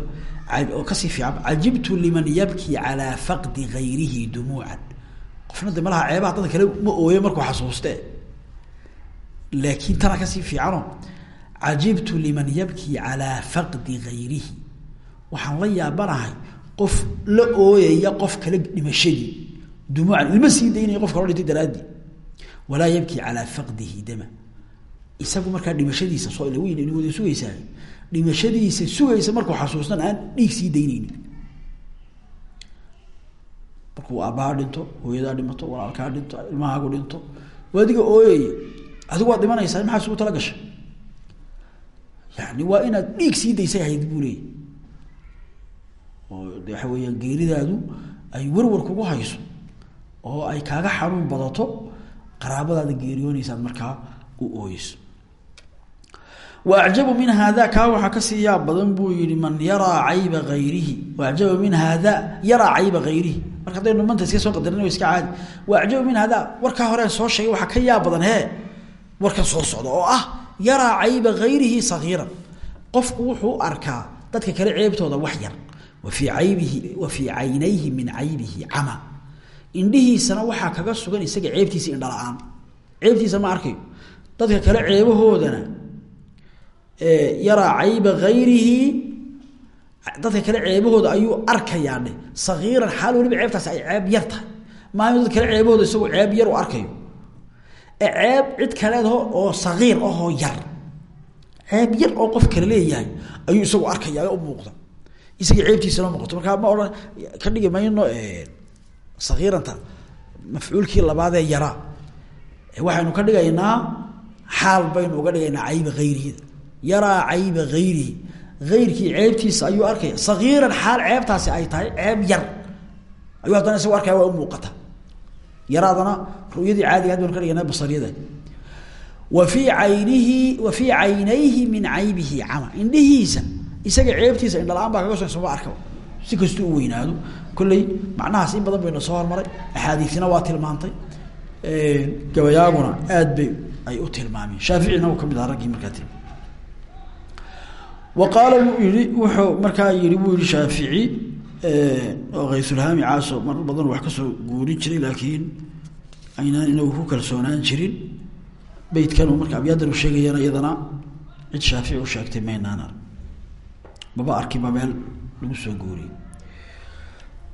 oo ka sii fiican cajibtu liman yabki calaa faqdi gayrihi dumuucan qofna de malaha ceebaha dadka kale ma ooye markuu xasuuste laakiin tana ka sii fiicano cajibtu liman yabki calaa faqdi gayrihi waxaan la yaabanahay qof la ooyaya qof kale dhimashadii dumuucan ilma sii daynaya qof kaloo dhintay daraadii walaa yabki calaa faqdihi dama isagu markaa dhimashadiisa soo ila weyn wada sugaysaa dhimashadiisa sugaysa markuu xasuustan aan dhiig sii dayneynin markuu aabbaha dhinto hooyadaa dhimato walaalkaa dhinto ilmahaagu dhinto. Adiga ooyaya adigu waad dhimanaysaa maxaa isugu tala gashay yani waa inaad dhiig sii daysay ahayd buu leeyay. Oo de waxa weeyaan geeridaadu ay warwar kugu hayso oo ay kaaga xanuun badato qaraabadaada geeriyoonaysaad markaa u ooyeyso wa acjabu min haada kaa waxaa ka sii yaab badan buu yihi man yaraa cayba ayrihi waacjabu min haada yaraa cayba hayrihi marka haddaynu manta iska soo qadarin iska caadi. Wa acjabu min haada warkaa horean soo sheegay waxaa ka yaab badan hee. Soo socda oo ah yaraa cayba hayrihi sagiiran qofku wuxuu arkaa dadka kale ceebtooda wax yar. Wa fii caybihi wa fii caynayhi min caybihi cama. Indhihiisana waxaa kaga sugan isaga ceebtiisa indhala-aan. Ceebtiisa ma arkayo. Dadka kale ceebahoodana yaraa cayba hayrihi dadka kale ceebahooda ayuu arkayaa dheh sagiiran xaal waliba ceebtaasi ay ceeb yar tahay. Maaha dad kale ceebahooda isagoo ceeb yar u arkayo. Ee ceeb cid kaleedaho oo sagiir ahoo yar ceeb yar oo qof kale leeyahay ayuu isagu arkaya u muuqda. Isagii ceebtiisana muuqato. Markaa ma odhan ka dhigi mayno sagiiranta mafcuulkii labaadee yaraa waxaynu ka dhigaynaa xaal baynu uga dhigaynaa cayba hayrihida yaraa cayba hayrihi ayrkii ceebtiisa ayuu arkaya sagiiran xaal ceebtaasi ay tahay ceeb yar. Ayuu haddana isagu arkaya waa u muuqata. Yaraadana ru'yadii caadiga ad baynu ka dhigana basariyada. Wa fii aynihi wa fii caynayhi min caybihi cama indhihiisa isaga ceebtiisa indhala-aan baa kaga so soma arka si kastuu weynaado. Kolley macnahaas in badan bayna soo hormaray. Axaadiisina waa tilmaantay. Gabayaaguna aad bay ay u tilmaameen. Shaaficina u ka mid aha raggii markaa ti wa qaala wuu yihi wuxuu markaa yihi wuu yihi shaafici oo kaysulhaami caaso mar badan wax ka soo guurin jiray laakiin aynaan inagu ku kalsoonaan jirin. Beytkan marka abyaaddan u sheegayana iyadana cid shaafici u sheegtay maynaana. Maba arkiba meel lagu soo guuriyey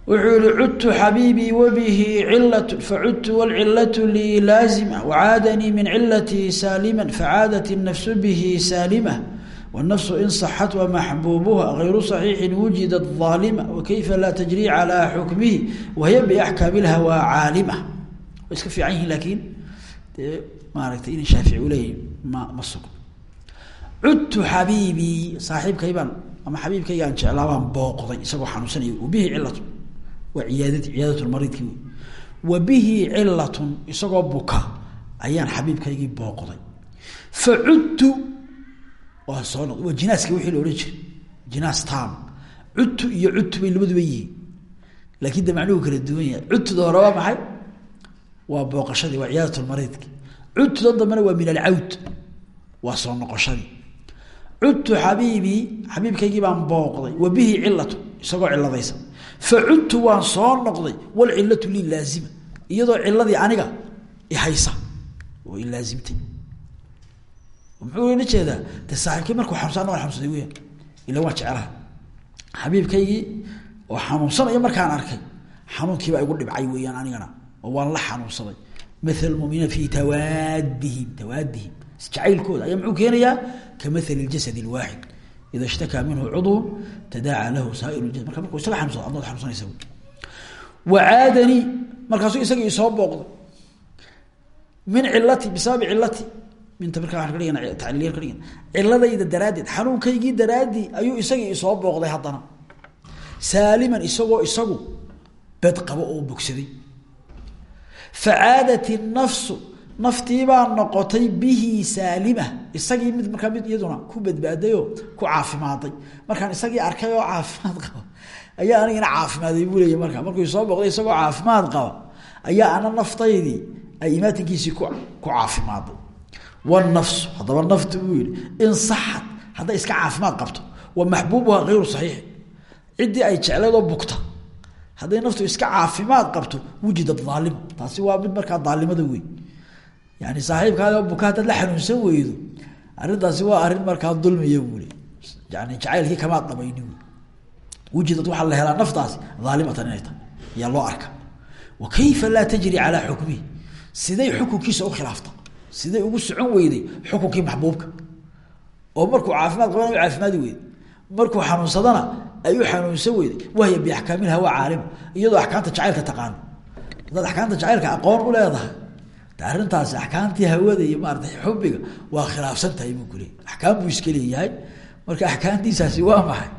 wuxuu yihi cudtu xabiibii wabihi cilat facudtu wlcilatu lii laazima wacaadanii min cilatii saalima facaadat الnafsu bihi saalima والنفس in صحت ومحبوبها غyر صحيiح وuجiدت ظاaلمة وكيف lا تجري على حكمه وهy بأحكاaم الhwى cاalمة way iska fiican yihin lakin de maaragtay ina shaafiعي uleeyahy ma ma sugno cudtu xabiibii saaxiibkay baan ama xabiibkaygaan jeclaa baan booqday isagoo xanuunsanaya bihi cilat waa iyaadad ciyaadat mariidki wey wa bihi cilatun isagoo buka ayaan xabiibkaygii booqday facudtu waa soo noqd waa jinaaska wixii la jiray. Jinaas tam cudtu iyo cudtu bay labaduba yihiin. Laakin de macnuhu kala duwan yahay. Cudtuda hore waa maxay? Waa booqashadii waa ciyaadat mariidki cudtuda dambena waa min alcawd waa soo noqoshadii. Cudtu xabiibii xabiibkaygii baan booqday. Wa bihi cilatu isagoo ciladaysa fa cudtu waan soo noqday. Walcilatu lii laazima. Iyadoo ciladii aniga ihaysa oo ilaazimtay muxuu la jeedaa de saaxiibkay markuu xanuunsan waan xanuunsaday weyaan ila waan jeclaha xabiibkaygii oo xanuunsanaya markaan arkay xanuunkiibaa igu dhibcay weeyaan anigana oo waan la xanuunsaday. Maal muminiina fi tawaadihim tawaadihim. Jacaylkooda ayaa muxuu keenayaa kamaali jasad اwaaxid ida shtakaa minhu cudw tadaaca lahu saa'ir jasad. Marka markuu isaga xanuunsado adnood xanuunsanaysa wacaadanii markaasuu isagii isoo booqday min cilati bisababi cilati ciladayda daraaddeed xanuunkaygii daraaddii ayuu isagii isoo booqday haddana. Saaliman isagoo isagu bed qabo oo bogsaday. Facaadat الnafsu naftiibaa noqotay bihi saalima. Isagii mid markaa mid iyaduna ku badbaadayoo ku caafimaaday. Markaan isagii arkay oo caafimaad qaba ayaa anigana caafimaaday buu markaa. Markuu soo boqday isagoo caafimaad qaba ayaa ana naftaydii ay imaatinkiisii ku ku caafimaaday wanafsu haddaba naftu buu yihi in saxad hadday iska caafimaad qabto wa maxbuubuha hayru saxiixi ciddii ay jecleedoo bugta hadday naftu iska caafimaad qabto wujidad aalima taasi waa mid markaa daalimada wey yani saaxiibkaada buka haddaad la xanuunsan weydo arrintaasi waa arrin markaa dulmiya buu le yani jacaylkii kamaad dhamayni wy wujidad waxaa la helaa naftaasi aalimatan inay tahay ayaa loo arka wa kayfa laa tajri calaa siday ugu socon weyday xukunkii maxbuubka. oo markuu caafimaad qabana caafimaadi weyday markuu xanuunsadana ay u xanuunsan weyday wahya biaxkaamilhawa caalima iyadoo axkaamta jacaylka taqaano haddaad axkaamta jacaylka aqoon u leedahay arrintaasi axkaamtii hawada iyo maarata xubiga waa khilaafsan tahay buu kuleey axkaam buu iska leeyahay. Marka axkaamtiisaasi waa maxay?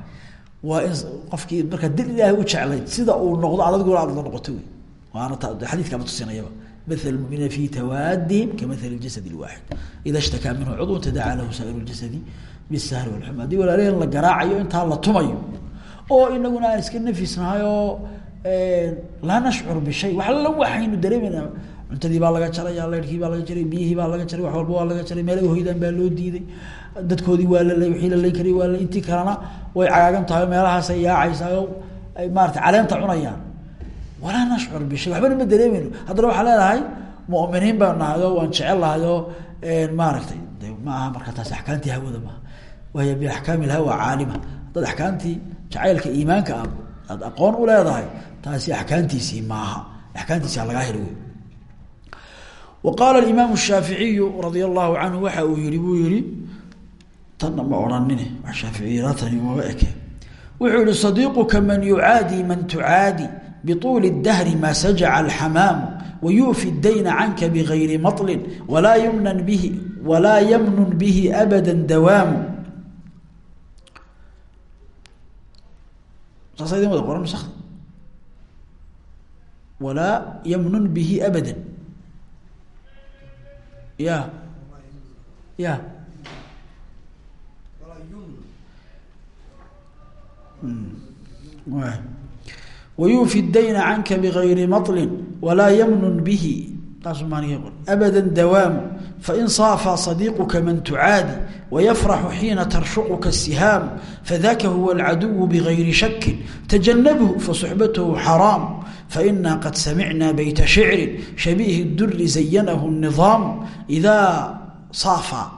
Waa in qofkii markaa dil ilaahay u jeclayd sida uu noqdo adiguna aad la noqoto wey waana xadiiskama tusinayaba maal muminiina fi tawaadihim kamaali jasad lwaaxid ida shtakaa minhu cudun tadaca lahu saa'ir ljasadi bisahri walxuma haddii walaalehen la garaacayo intaa la tumayo oo inaguna aan iska nafisnahay oo laa nashcur bishay wax alla waxaynu dareemayna cuntadii baa laga jaraya leyrkii baa laga jaray biyihii baa laga jaray wax walba waa laga jaray meelaga hoydaan baa loo diiday dadkoodii waa la lay wixii la lay karay waa intii kalena way cagaagan tahay meelahaasay yaacaysaa ay maarata caleenta cunayaan walaa nashcur bishay waxbana ma dareemayno. Haddana waxaa leedahay muminiin baan nahay oo waan jecel lahay oo maaragtay ma aha marka taasi axkaamtii hawada maaha wahiya biaxkaami ilhawa caalima. Haddaad axkaamtii jacaylka iimaanka aad aad aqoon u leedahay taasi axkaamtiisii maaha axkaamtiisi lagaa heli wey wa qaala imaamu shaaficiyu radia allahu canhu waxa uu yihi buu yihi tanna ma odhanine wax shaaficiyatani maba eke wuxuu yihi sadiiquka man yucaadi man tucaadi bطuuli اdahri ma sajaca alxamaamu wayufi dayna canka bgayri maطlin walaa ymnan bihi walaa ymnun bihi abada dawaamu saasa idin wada qoran nusakda walaa ymnun bihi abada ya ya wayuufi dayna canka bgayri maطlin walaa ymnun bihi taasuu maaniga qor abada dawaamu fain saafaa صadiiquka man tucaadi wayafraxu xiina tarshuquka sihaamu fadaka huwa اlcaduw bgayri shaki tajanabhu fasuxbathu xaraam faina qad samicna bayta shicri shabiihi duri zayanahu الniظaamu idaa saafaa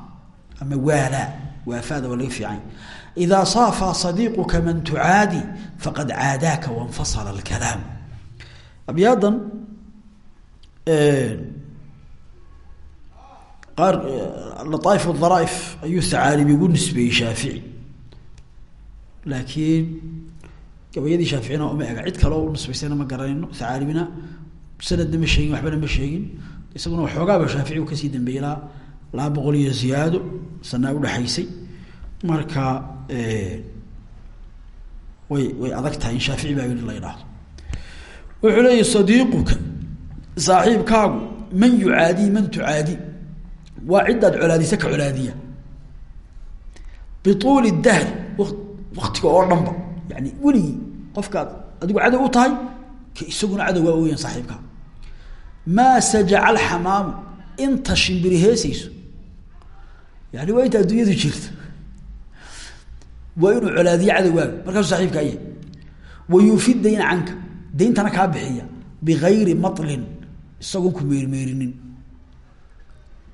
ama waalaa waafaada waa laga fiican idaa saafaa sadiiquka man tucaadi faqad caadaaka wanfasala alkalaam. Abyaadan qaar laaaif dharaaif ayuu sacaalibi ugu nisbeeyey shaafici laakiin gabayadii shaaficina uma ega. Cid kale u nisbaysayna ma garanayno sacaalibina sanadna ma sheegin waxbana ma sheegin. Isaguna waxoogaaba shaafici u ka sii dambeeyey laa laba marka way way adag tahay in shaafici baa la yidhaahdo. Wuxuu leeyahy sadiiquka saaxiibkaagu man yucaadii man tucaadi waa ciddaad colaadisa ka colaadiya. Bituuli dahri waktiga oo dhanba yani weligii qofkaad adigu cadow u tahay ka isaguna cadow waa weeyaan saaxiibkaa. Maa sajaca alxamaamu inta shimbiri heesayso. Yani waa inta adduunyadu jirta waa inuu colaadiyo cadowgaaga markaasuu saxiibkaa yahay wayuufi dayna canka. Dayntana kaa bixiya bigayri matlin isagoon ku meermeerinin.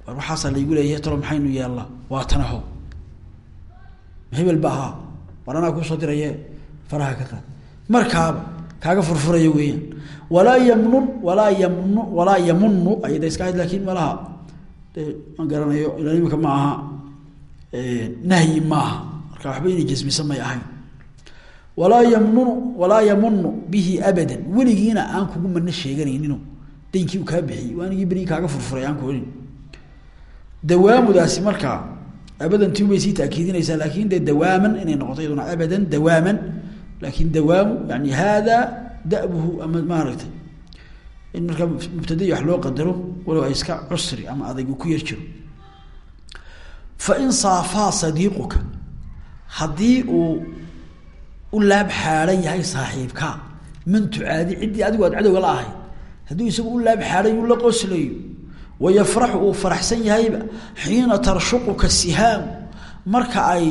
War waxaasaa laygu leeyahay talo maxaynu yeelnaa? Waa tanaho hebel ba ahaa. War anaa kuusoo diraye faraha ka markaaba kaaga furfuraya weeyaan. Walaa yamnun walaa yamnu walaa yamunu ayada iska ahayd laakin malaha de garanayo ilaa imika ma aha nahyi maaha marka waxba inay jasmisa may ahayn. Walaa yamnunu walaa yamunu bihi abadan. Weligiina aan kugu mana sheeganaynin daynkii uu kaa bixiyey. Waanigii berigi kaaga furfuray aan kuonin dawaamudaasi markaa abadan tii bay sii taakiidinaysaa laakin dee dawaaman inay noqoto iyaduna abadan dawaaman. Laakin dawaamu yani hada dabuhu ama maaragtay in markaa mubtadai wax loo qadaro walow ay iska cusri ama adaygu ku yar jiro. Fain saafaa sadiiquka haddii uu u laab xaaran yahay saaxiibka man tucaadi ciddii adigu aad cadowga la ahayd hadduu isagu u laab xaaran uu la qoslayo wayafraxu uu faraxsan yahayba xiina tarshuquka sihaamu marka ay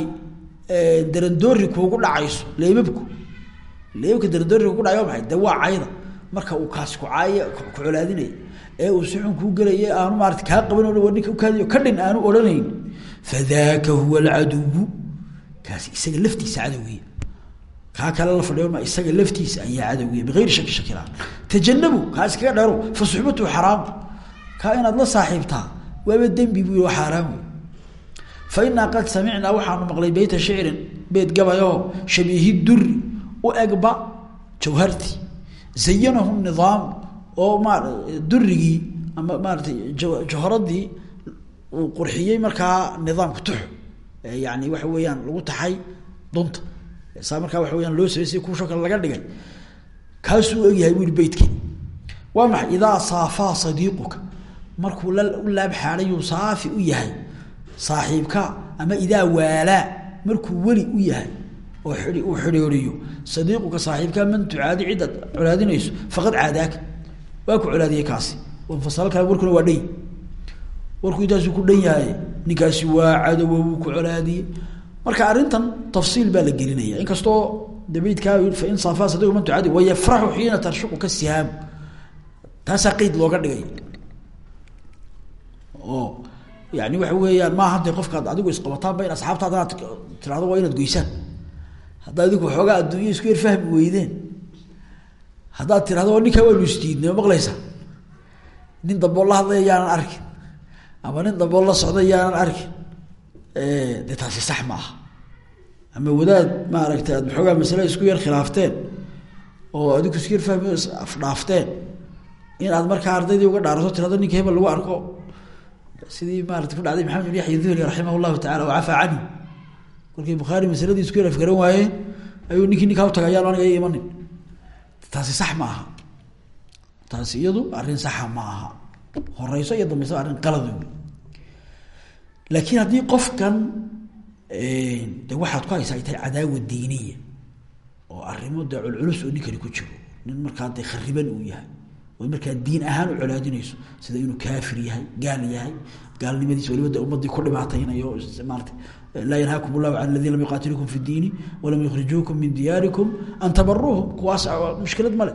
darandoori kuugu dhacayso leebabku leebabka darandoori kugu dhacayo maay de waa cayda marka uu kaasi kucaay ku colaadinaya ee uu si xun kuu gelaya aanu maarata kaa qaban o ninka ukaadiyo ka dhin aanu odhanayn. Fadaaka huwa alcaduwu kaasi isaga laftiisa cadowgiya kaa kale la fadhiyo ma isaga laftiisa ayaa cadowgiya bigayri shaki shakila tajanabu kaasi kaga dheero fa suxbatu kaa inaad la saaxiibtaa waaba dembi bu waa xaaraan wey qad samicnaa waxaanu maqlay beyta shicrin beed gabayoo shabiihi duri u egba jawharti. Zayanahu nidaam oo ma durigii ama maaratay jawharadii uu qurxiyey markaa nidaamka tux yani waxa weeyaan lagu taxay dunta. Saa markaa waxa weyaan loo samey si kuusho kale laga dhigay. Kaasuu egyahay bui beytkii waa maxay? Idaa saafaa sadiiquka. Markuu la u laab xaadhayuu saafi u yahay. Saaxiibka ama idaa waalaa markuu weli u yahay oo uu xidhiiriyo sadiiquka saaxiibka man tucaadi ciddaad colaadinayso faqad caadaaka. Waa ku colaadiyey kaasi. Wanfasal kale warkuna waa dhan warku intaasuu ku dhan yahay. Ninkaasi waa cadowa wuu ku colaadiyey. Marka arrintan tafsiil baa la gelinaya. Inkastoo dabeydkaa fain saafaa sadiiqu man tucaadi wayafraxu xiina tarshuquka sihaamu taasaa qeyd looga dhigay. Oo yani waxa weeyaan maaha de qofkaad adigu isqabataanba in asxaabtaada aad tirahdo waa inaad goysaan. Haddaa idinku waxoogaa adduunya isku yar fahmi weydeen. Haddaad tirahdo ninkaa waanu isdiidnay ma maqlaysaa? Nin hadlaya yaanan arkin ama nin damboo la socda yaanan arkin dee taasi sax ma aha. Ama wadaad maaragtay aad maxoogaa masale isku yar khilaafteen oo adigu isku yar fahmi afdhaafteen in aad markaa ardaydii uga dhaarato tirado ninka hebel lagu arko. Sidii maarata ku dhacday maxamed bin yaxya duhli raximah llahu tacala oo cafaa canhu. Kolkii bukhaari masaladii isku yar afgaran waayeen ayuu ninkii ninkaa utagay ayaan aniga imanin taasi sax ma aha. Taasi iyadu arrin saxa ma aha horeyso iyo dambeyso arrin qalad laakiin haddii qofkan de waxaad ku haysaa ay cadaawa diiniya oo arrimo dee culculus oo ninkani ku jiro nin markaa dee khariban uu yahay oo markaa diin ahaan u colaadinayso sida inuu kaafir yahay gaal yahay gaalnimadiisa waliba de ummadii ku dhibaataynayo maarata laa yanhaakum allahu can aladiina lam yuqaatilukum fi diini walam yukhrijuukum min diyaarikum an tabaruuhum kuwaas mushkilad male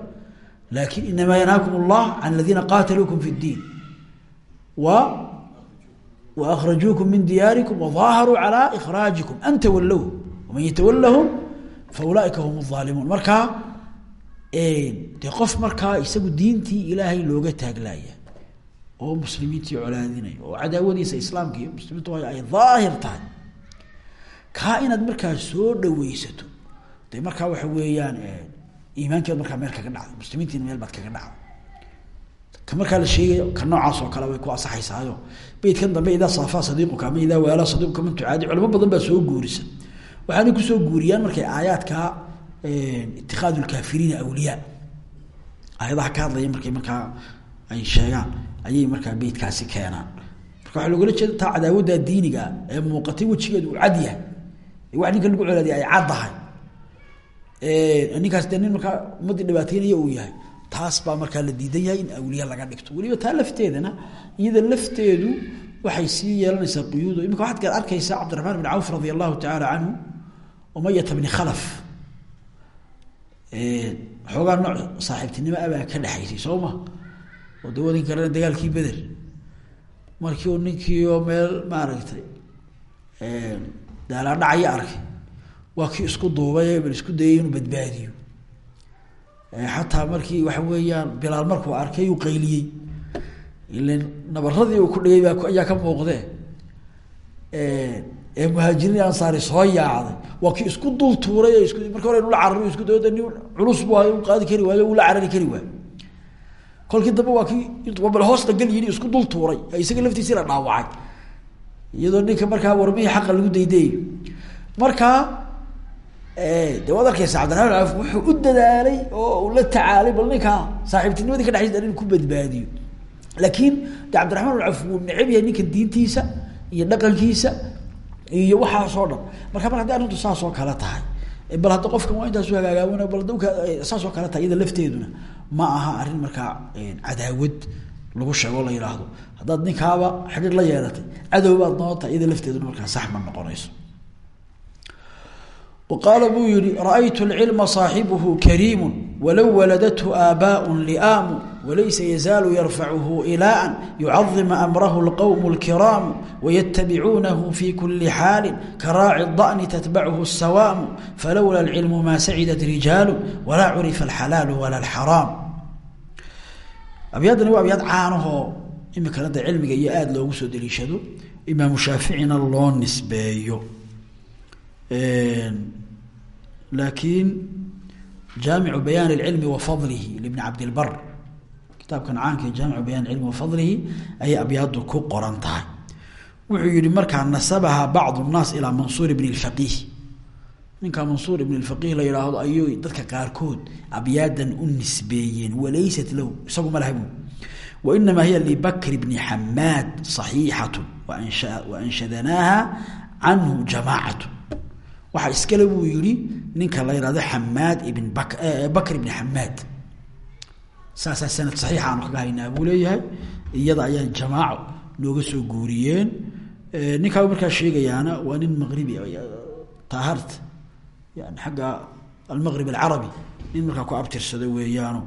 laakin inamaa yanhaakum allah can aladiina qaataluukum fi ddiin wa وأkرجوكم من dياaركم وظاهروا على إkراaجiكم أن تولوه ومن يتولهم فأuلaئiكa هم الظالمون markaa de qof markaa isagu diintii ilaahay looga taaglaya oo mسlimiintii colaadinaya oo cadaawadiisa iسlaamka iyo mslimiintu ay ظaahir tahay kaa inaad markaa soo dhaweysato de markaa waxa weeyaan iimaankeed markaa meel kaga dhacday mslimiintiina meel baad kaga dhacday ka markaa la sheegayo ka noocaas oo kale way ku asaxaysaayo. Beydkan dambe idaa saafaa sadiiquka ama idaa waalaa sadiiquka man tucaadi culamo badan baa soo guurisa. Waxaanay ku soo guuriyaan markay aayaadka itikaadu lkaafiriina awliyaa. Aayadaha ka hadlaya markay markaa ay sheegaan ayay markaa beydkaasi keenaan. Marka waxaa loogala jeeda taa cadaawadda diiniga ee muuqatay wejigeedu uu cad yahay. Wax ninka lagu colaadiya ay caddahay ninkaas dee nin markaa ummaddii dhibaateynaya uu yahay taas baa markaa la diidan yahay in awliya laga dhigto. Weliba taa lafteedana iyada lafteedu waxay sii yeelanaysaa quyuudo imika waxaad gaad arkaysaa cabdiraxmaan bin cawf radia allahu tacaala canhu umayata bni khalaf xoogaa nooc saaxiibtinimo abaa ka dhexaysay soo ma? Oo de karana dagaalkii beder markii uu ninkii oo meel maaragtay daalaadhacaya arkay. Waa kii isku duubay bal isku dayay inuu badbaadiyo xataa markii waxa weeyaan bilaal markuu arkay uu qayliyey. Ilan nabaradii uu ku dhigay baa ayaa ka muuqdee. Ee muhaajiriin ansaari soo yaacday. Waa kii isku dul tuuray isku marka hore inula carari isku dayda nin culus bu ahay qaadi kari waayo ula carari kari waayo. Kolkii dambe waa kii bal hoosta gel yidhi isku dul tuuray. Isaga laftiisii la dhaawacay. Iyadoo ninka markaa warmihii xaqa lagu daydayayo markaa de waad arkeysa cabdiraxman af u dadaalay oo la tacaalay bal ninkaa saaxiibtinimadii ka dhexaysa in ku badbaadiyo. Laakiin de cabdiraxman alcaf wuu neceb yahay ninka diintiisa iyo dhaqankiisa iyo waxaasoo dhan. Marka mar haddi arrintu saas oo kale tahay bal hadda qofkan waa intaasu hagaagaawina bal dawka saas oo kale tahay iyada lafteeduna ma aha arrin markaa cadaawad lagu sheego la yihaahdo haddaad ninkaaba xidhiir la yeelatay cadow baad noo iyada lafteeduna markaa sax ma noqonayso qaala buu yihi raأytu اlcilma صaaxibuhu kariimu walow waladathu aabaaء liaamu walaysa yazaalu yarfacuhu ilaa an yucadima amrahu اlqowm اlkiraamu wayatabicuunahu fi kuli xaali karaaci الdaأni tatbachu الsawaamu falowla اlcilmu ma sacidat rijaalu walaa curifa اlxalaalu wala اlxaraam abyaadani waa abyaad caanahoo imikana de cilmiga iyo aada loogu soo deliishado imaamu shaaficina loo nisbeeyo laakiin jaamicu bayaan اlcilmi wa fadlihi libni cabdilbar kitaabkan caanka jaamicu bayaan cilmi wa fadlihi ayay abyaadu ku qoran tahay wuxuu yihi markaa nasabaha bacd الnaas ilaa mansuur bn اfaqiih ninkaa mansuur ibn اfaqiih la yihaahdo ayuu dadka qaarkood abyaadan u nisbeeyeen walaysat lahu isagu ma laha bu wainamaa hiya libakr bni xamaad صaxiixaة waanshadnaaha canhu jamaacatu waxaa iskale buu yihi ninka la yihahdo xamaad ibn bak bakr ibn xamaad saasaa sanad saxiixa aanu kaga buu leeyahay. Iyada ayaa jamaaco nooga soo guuriyeen. Ninkaa markaa sheegayaana waa nin maqribi taahart. Yani xagga almaqrib alcarabi nin markaa ku abtirsada weeyaano.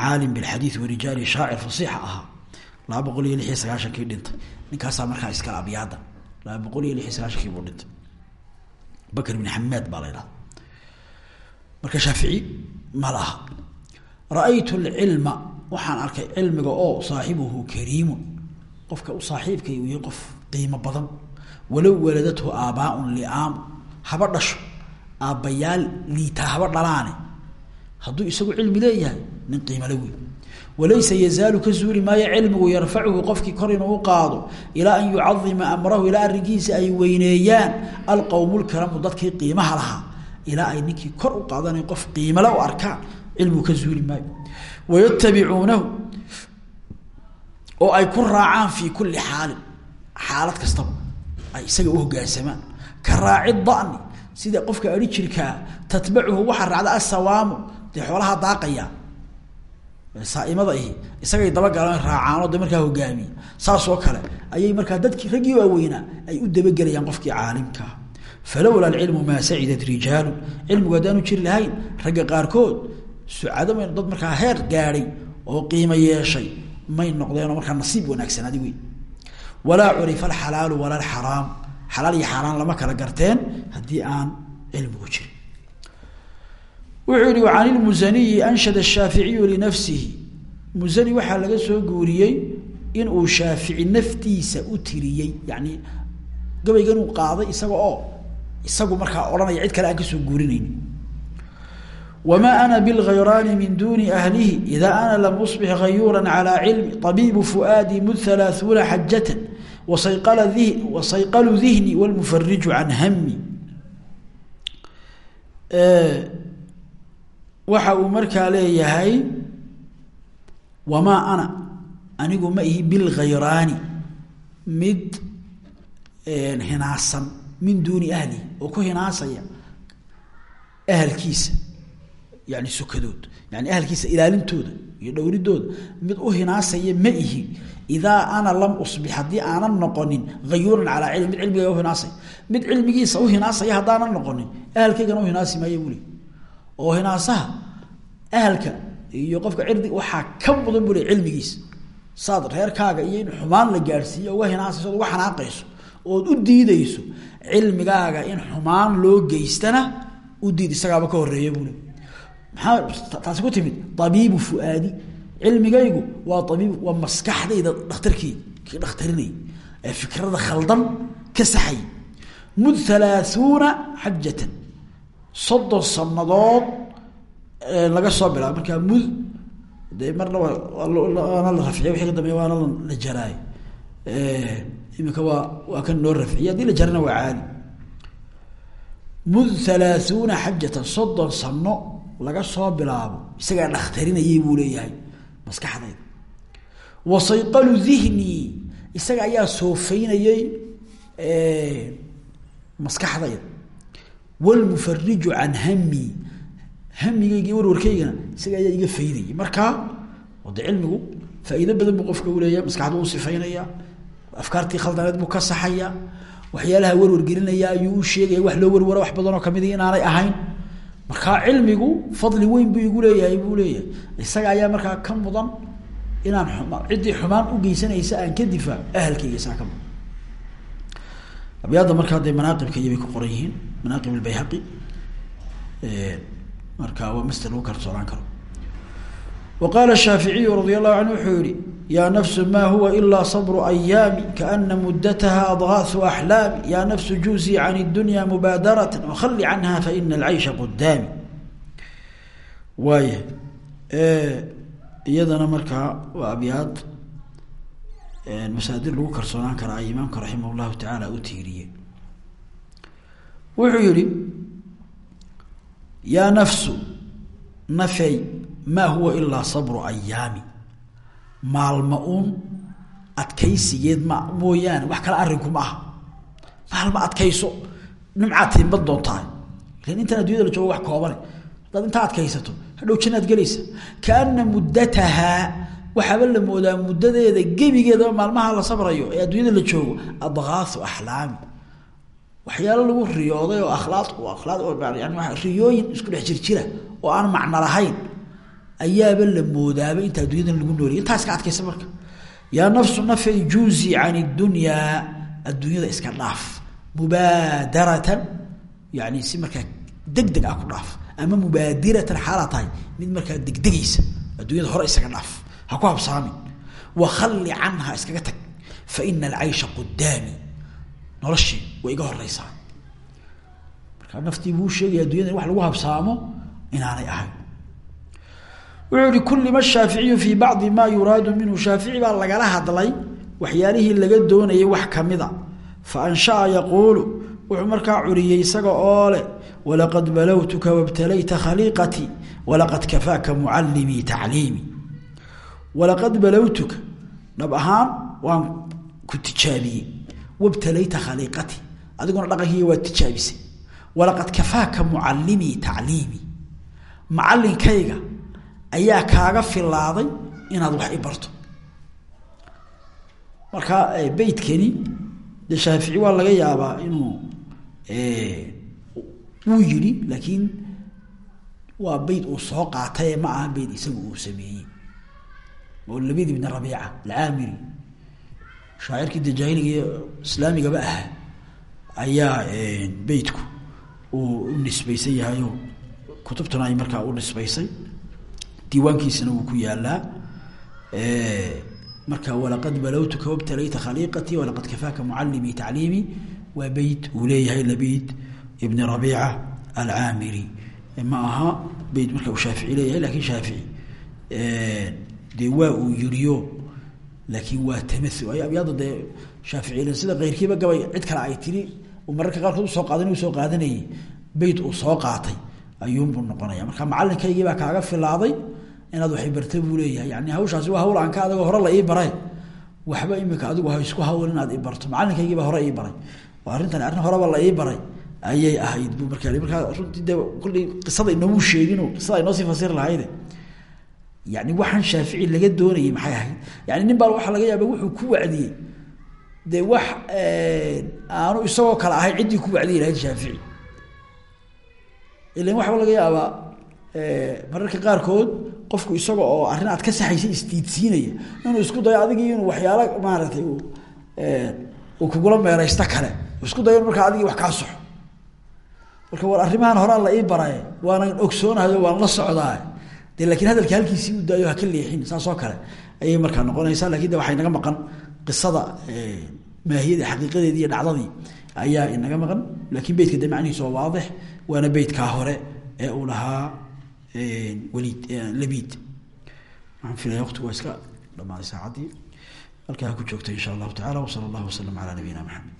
Caalim bilxadiid warijaali shaacir fasiixa ahaa. Laba boqol iyo lix iyo sagaashankii dhintay. Ninkaasaa markaa iskale abyaada laba boqol iyo lix iyo sagaashankii buu dhintay bakr ibn xamaad baa la ydhahda marka shaafici ma laha ra'aytu lcilma waxaan arkay cilmiga oo saaxibuhu kariimun. Qofka u saaxiibkay uu yahay qof qiimo badan. Walow waladathu aabaaun liaam haba dhasho. Aabbayaal liitaa haba dhalaane. Hadduu isagu cilmi leeyahay nin qiimale wey walaysa yazaalu ka zuuli maayo cilmigu yarfacuhu qofkii kor inuu qaado ilaa an yucadima amrahu ilaa arrinkiisa ay weyneeyaan alqowmulkaramu dadkii qiimaha lahaa ilaa ay ninkii kor u qaadana qof qiimale u arkaan cilmigu ka zuuli maayo. Wayatabicuunahu oo ay ku raacaan fii kulli xaalin xaalad kastaba ay isaga u hogaansamaan. Ka raaci dani sida qofka ari jirkaa tatbacuhu waxaa raacda saaimada ihi isagay dabagalaan raacaanoo de markaa hogaamiya saasoo kale ayay markaa dadkii raggii waaweynaa ay u dabagelayaan qofkii caalimkaa falowla alcilmu maa sacidat rijaalu. Cilmigu haddaanu jiri lahayn ragga qaarkood sucado may dad markaa heer gaadhay oo qiimo yeeshay may noqdeenoo markaa nasiib wanaagsanaadi wey walaa curifa alxalaalu wala alxaraam. Xalaal iyo xaaraan lama kala garteen haddii aan cilmigu jirin wuxuu yihi can ilmusaniyi anshada shaaficiyu linafsihi musani waxaa laga soo guuriyey inuu shaafici naftiisa u tiriyey yani gabaygan uu qaaday isaga oo isagu markaa odhanaya cid kale aan kasoo guurinayn wma ana bاlghayraani min duni ahlihi ida ana lam uصbix hayuura calى cilmi طabiibu fuaadi mud halaaثuuna xajata wasayqalu dihni wاlmufariju can hami waxa uu markaa leeyahay wamaa ana anigu ma ihi bilghayraani mid hinaasan min duuni ahlihi oo ku hinaasaya ahalkiisa yani sukadood yani ahalkiisa ilaalintooda iyo dhowridooda. Mid u hinaasaya ma ihi idaa ana lam usbix haddii aanan noqonin hayuuran calaa cilmi mid cilmiga uhinaasaya mid cilmigiisa u hinaasaya haddaanan noqonin ahalkaygana uhinaasi maayo bule oo hinaasaha ahalka iyo qofka cirdi waxaa ka mudan bule cilmigiisa saad reerkaaga iyo in xumaan la gaadhsiiyo uga hinaasayso uga xanaaqayso ood u diideyso cilmigaaga in xumaan loo geystana u diid isagaaba ka horreeya bule maxaa taasi ku timid abiibu fuaadi. Cilmigaygu waa abiib waa maskaxdayda dhakhtarkii kii dhakhtarinay ee fikrada khaldan ka saxay. Mud halaaثuuna xajatan soddon sanadood laga soo bilaabo markaa mud de marna waana la rafciya wixii ka dambeya waana la jaraay imika waa waa kan noo rafciya haddii la jarana waa caali mud halaaثuuna xajatan soddon sano laga soo bilaabo. Isagaa dhakhtarinayay buu leeyahay maskaxdayda wasayqalu dihnii isaga ayaa soofeynayey maskaxdayda wlmufariju can hami hamigayga warwarkaygana isaga ayaa iga faydayay markaa de cilmigu faa'iido badan buu qofka uleeyahay maskaxdu u sifaynaya afkaartii khaldaneed buu ka saxaya waxyaalaha warwar gelinaya ayuu u sheegaya wax loo warwaro wax badanoo ka mid inaanay ahayn markaa cilmigu fadli weyn buu igu leeyahay buu leeyahay isaga ayaa markaa ka mudan inaan ciddii xumaan u geysanaysa aan ka difaaco ahalkayga isaa ka mudan abyaadda markaa dee manaaqibka iyobay ku qoran yihiin manaaqib albayhaqi marka waa masder lagu kalsoonaan karo. Wa qaala shaaficiyu radia allahu canhu wuxuu yihi yaa nafsu ma huwa ilaa sabru ayaami kaana mudataha adgaasu axlaami yaa nafsu juuzii can اdunya mubaadarata wakhalli canha faina alcaysha qudaami waaya iyadana markaa waa abyaad masaadir lagu kalsoonaan karaa ay imaamka raximah llahu tacaala u tiiriye wuxuu yihi yaa nafsu nafey maa huwa ilaa sabru ayaami maalma uun adkaysigeed ma mooyaane wax kale arrinku ma aha. Maalma adkayso nimcaad tiimban doontahay. Lan intaan addunyada la joogo wax koobane haddaad intaa adkaysato hadhow jannaad gelaysa. Kaana muddatahaa waxaaba la moodaa muddadeeda gebigeedaba maalmaha la sabrayo ee adduunyada la joogo. Adgaasu axlaami waxyaalo lagu riyooday oo akhlaaq akhlaaq yani riyooyin isku dhex jirjira oo aan macno lahayn ayaaba la moodaaba inta adduunyadan lagu nooliy intaa iska adkaysa marka. Yaa nafsu nafay juuzi can idunyaa adduunyada iska dhaaf. Mubaadaratan yani si markaa deg deg ah ku dhaaf. Ama mubaadiratan tahay. Mid markaa degdegaysa. Adduunyada hore isaga dhaaf ha ku habsaamin wakhalli canha iskaga tag fa ina alcaysha qudaami noloshii way iga horeysaa marka naftii buu sheegaya addunyada in wax lagu habsaamo inaanay ahayn. Wuxuu ihi kulima shaaficiyu fii bacdi maa yuraadu minhu. Shaafici baa lagala hadlay waxyaalihii laga doonayay wax kamida fa anshaa yaquulu wuxuu markaa curiyey isaga oo leh walaqad balowtuka wabtalayta walaqad balowtuka dhab ahaan waan ku tijaabiyey. Wabtalayta khaliiqatii adiguna dhaqankiiga waa tijaabisay. Walaqad kafaaka mucalimii tacliimi. Macalinkayga ayaa kaaga filaaday inaad wax i barto. Marka beytkani de shaafici waa laga yaabaa inuu wuu yidhi laakiin waa beyd uu soo qaataye ma aha beyd isagu uu sameeyey oo labid ibn rabiica alcaamiri shaacirkii de jaahiliga iyo islaamigaba ahaa ayaa beytku uu u nisbaysan yahayo kutubtuna ay markaa u nisbaysay diiwaankiisana wuu ku yaalaa marka walaqad balowtuka wabtalayta khaliiqatii walaqad kafaaka mucalimii tacliimii waa beyt uu labid ibn rabiica alcaamiri ma aha beyt marka uu shaafici leeyahay laakiin shaafici dee waa uu yiriyo laakiin waa tamaul ay abyaada dee shaaficiylen sida keyrkiiba gabay cid kale ay tiri uu mararka qaarkood u soo qaadan u soo qaadanayay beyt uu soo qaatay ayuunbuu noqonaya marka macalinkaygii kaaga filaaday inaad waxay barta buu leeyahay. Yani hawshaasi waa hawl aan ka hore la ii baray. Waxba imika adigu ha isku hawl inaad ii barto. Macalinkaygii hore ii baray. Oo arrintan arrin horeba la ii baray ayay ahayd buu markaa markaa runtii de kullii qisada inoomu sheegino qisada inoo sii fasiri lahayde yani waxaan shaafici laga doonayay maxay ahayd? Yani nin baa waxaa laga yaaba wuxuu ku wacdiyey. Dee wax aanu isagoo kale ahay ciddii ku wacdiyi lahayd shaafici. Ilan waxba laga yaabaa mararka qaarkood qofku isaga oo arrin aad ka saxaysa isdiidsiinaya inuu isku dayo adigii inuu waxyaalo maaragtay uu kugula meereysto kale. Isku dayo markaa adigii wax kaa soxo. Marka war arrimahan horaa la ii baraye waanan ogsoonahayo waan la socdaa de laakiin hadalka halkiisii u daayo haka leexin saasoo kale. Ayay markaa noqonaysaa laakiin de waxaa inaga maqan qisada maahiyada xaqiiqadeedi iyo dhacdadii ayaa inaga maqan. Lakin beytka de macnihiis waa waana beytkaa hore ee uu lahaa waliid labid waxaan filaya waqtigu waa iska dhamaaday saacaddii halkaa ha ku joogta insha allahu tacala wsala allahu wasalam calaa nabiyina maxamed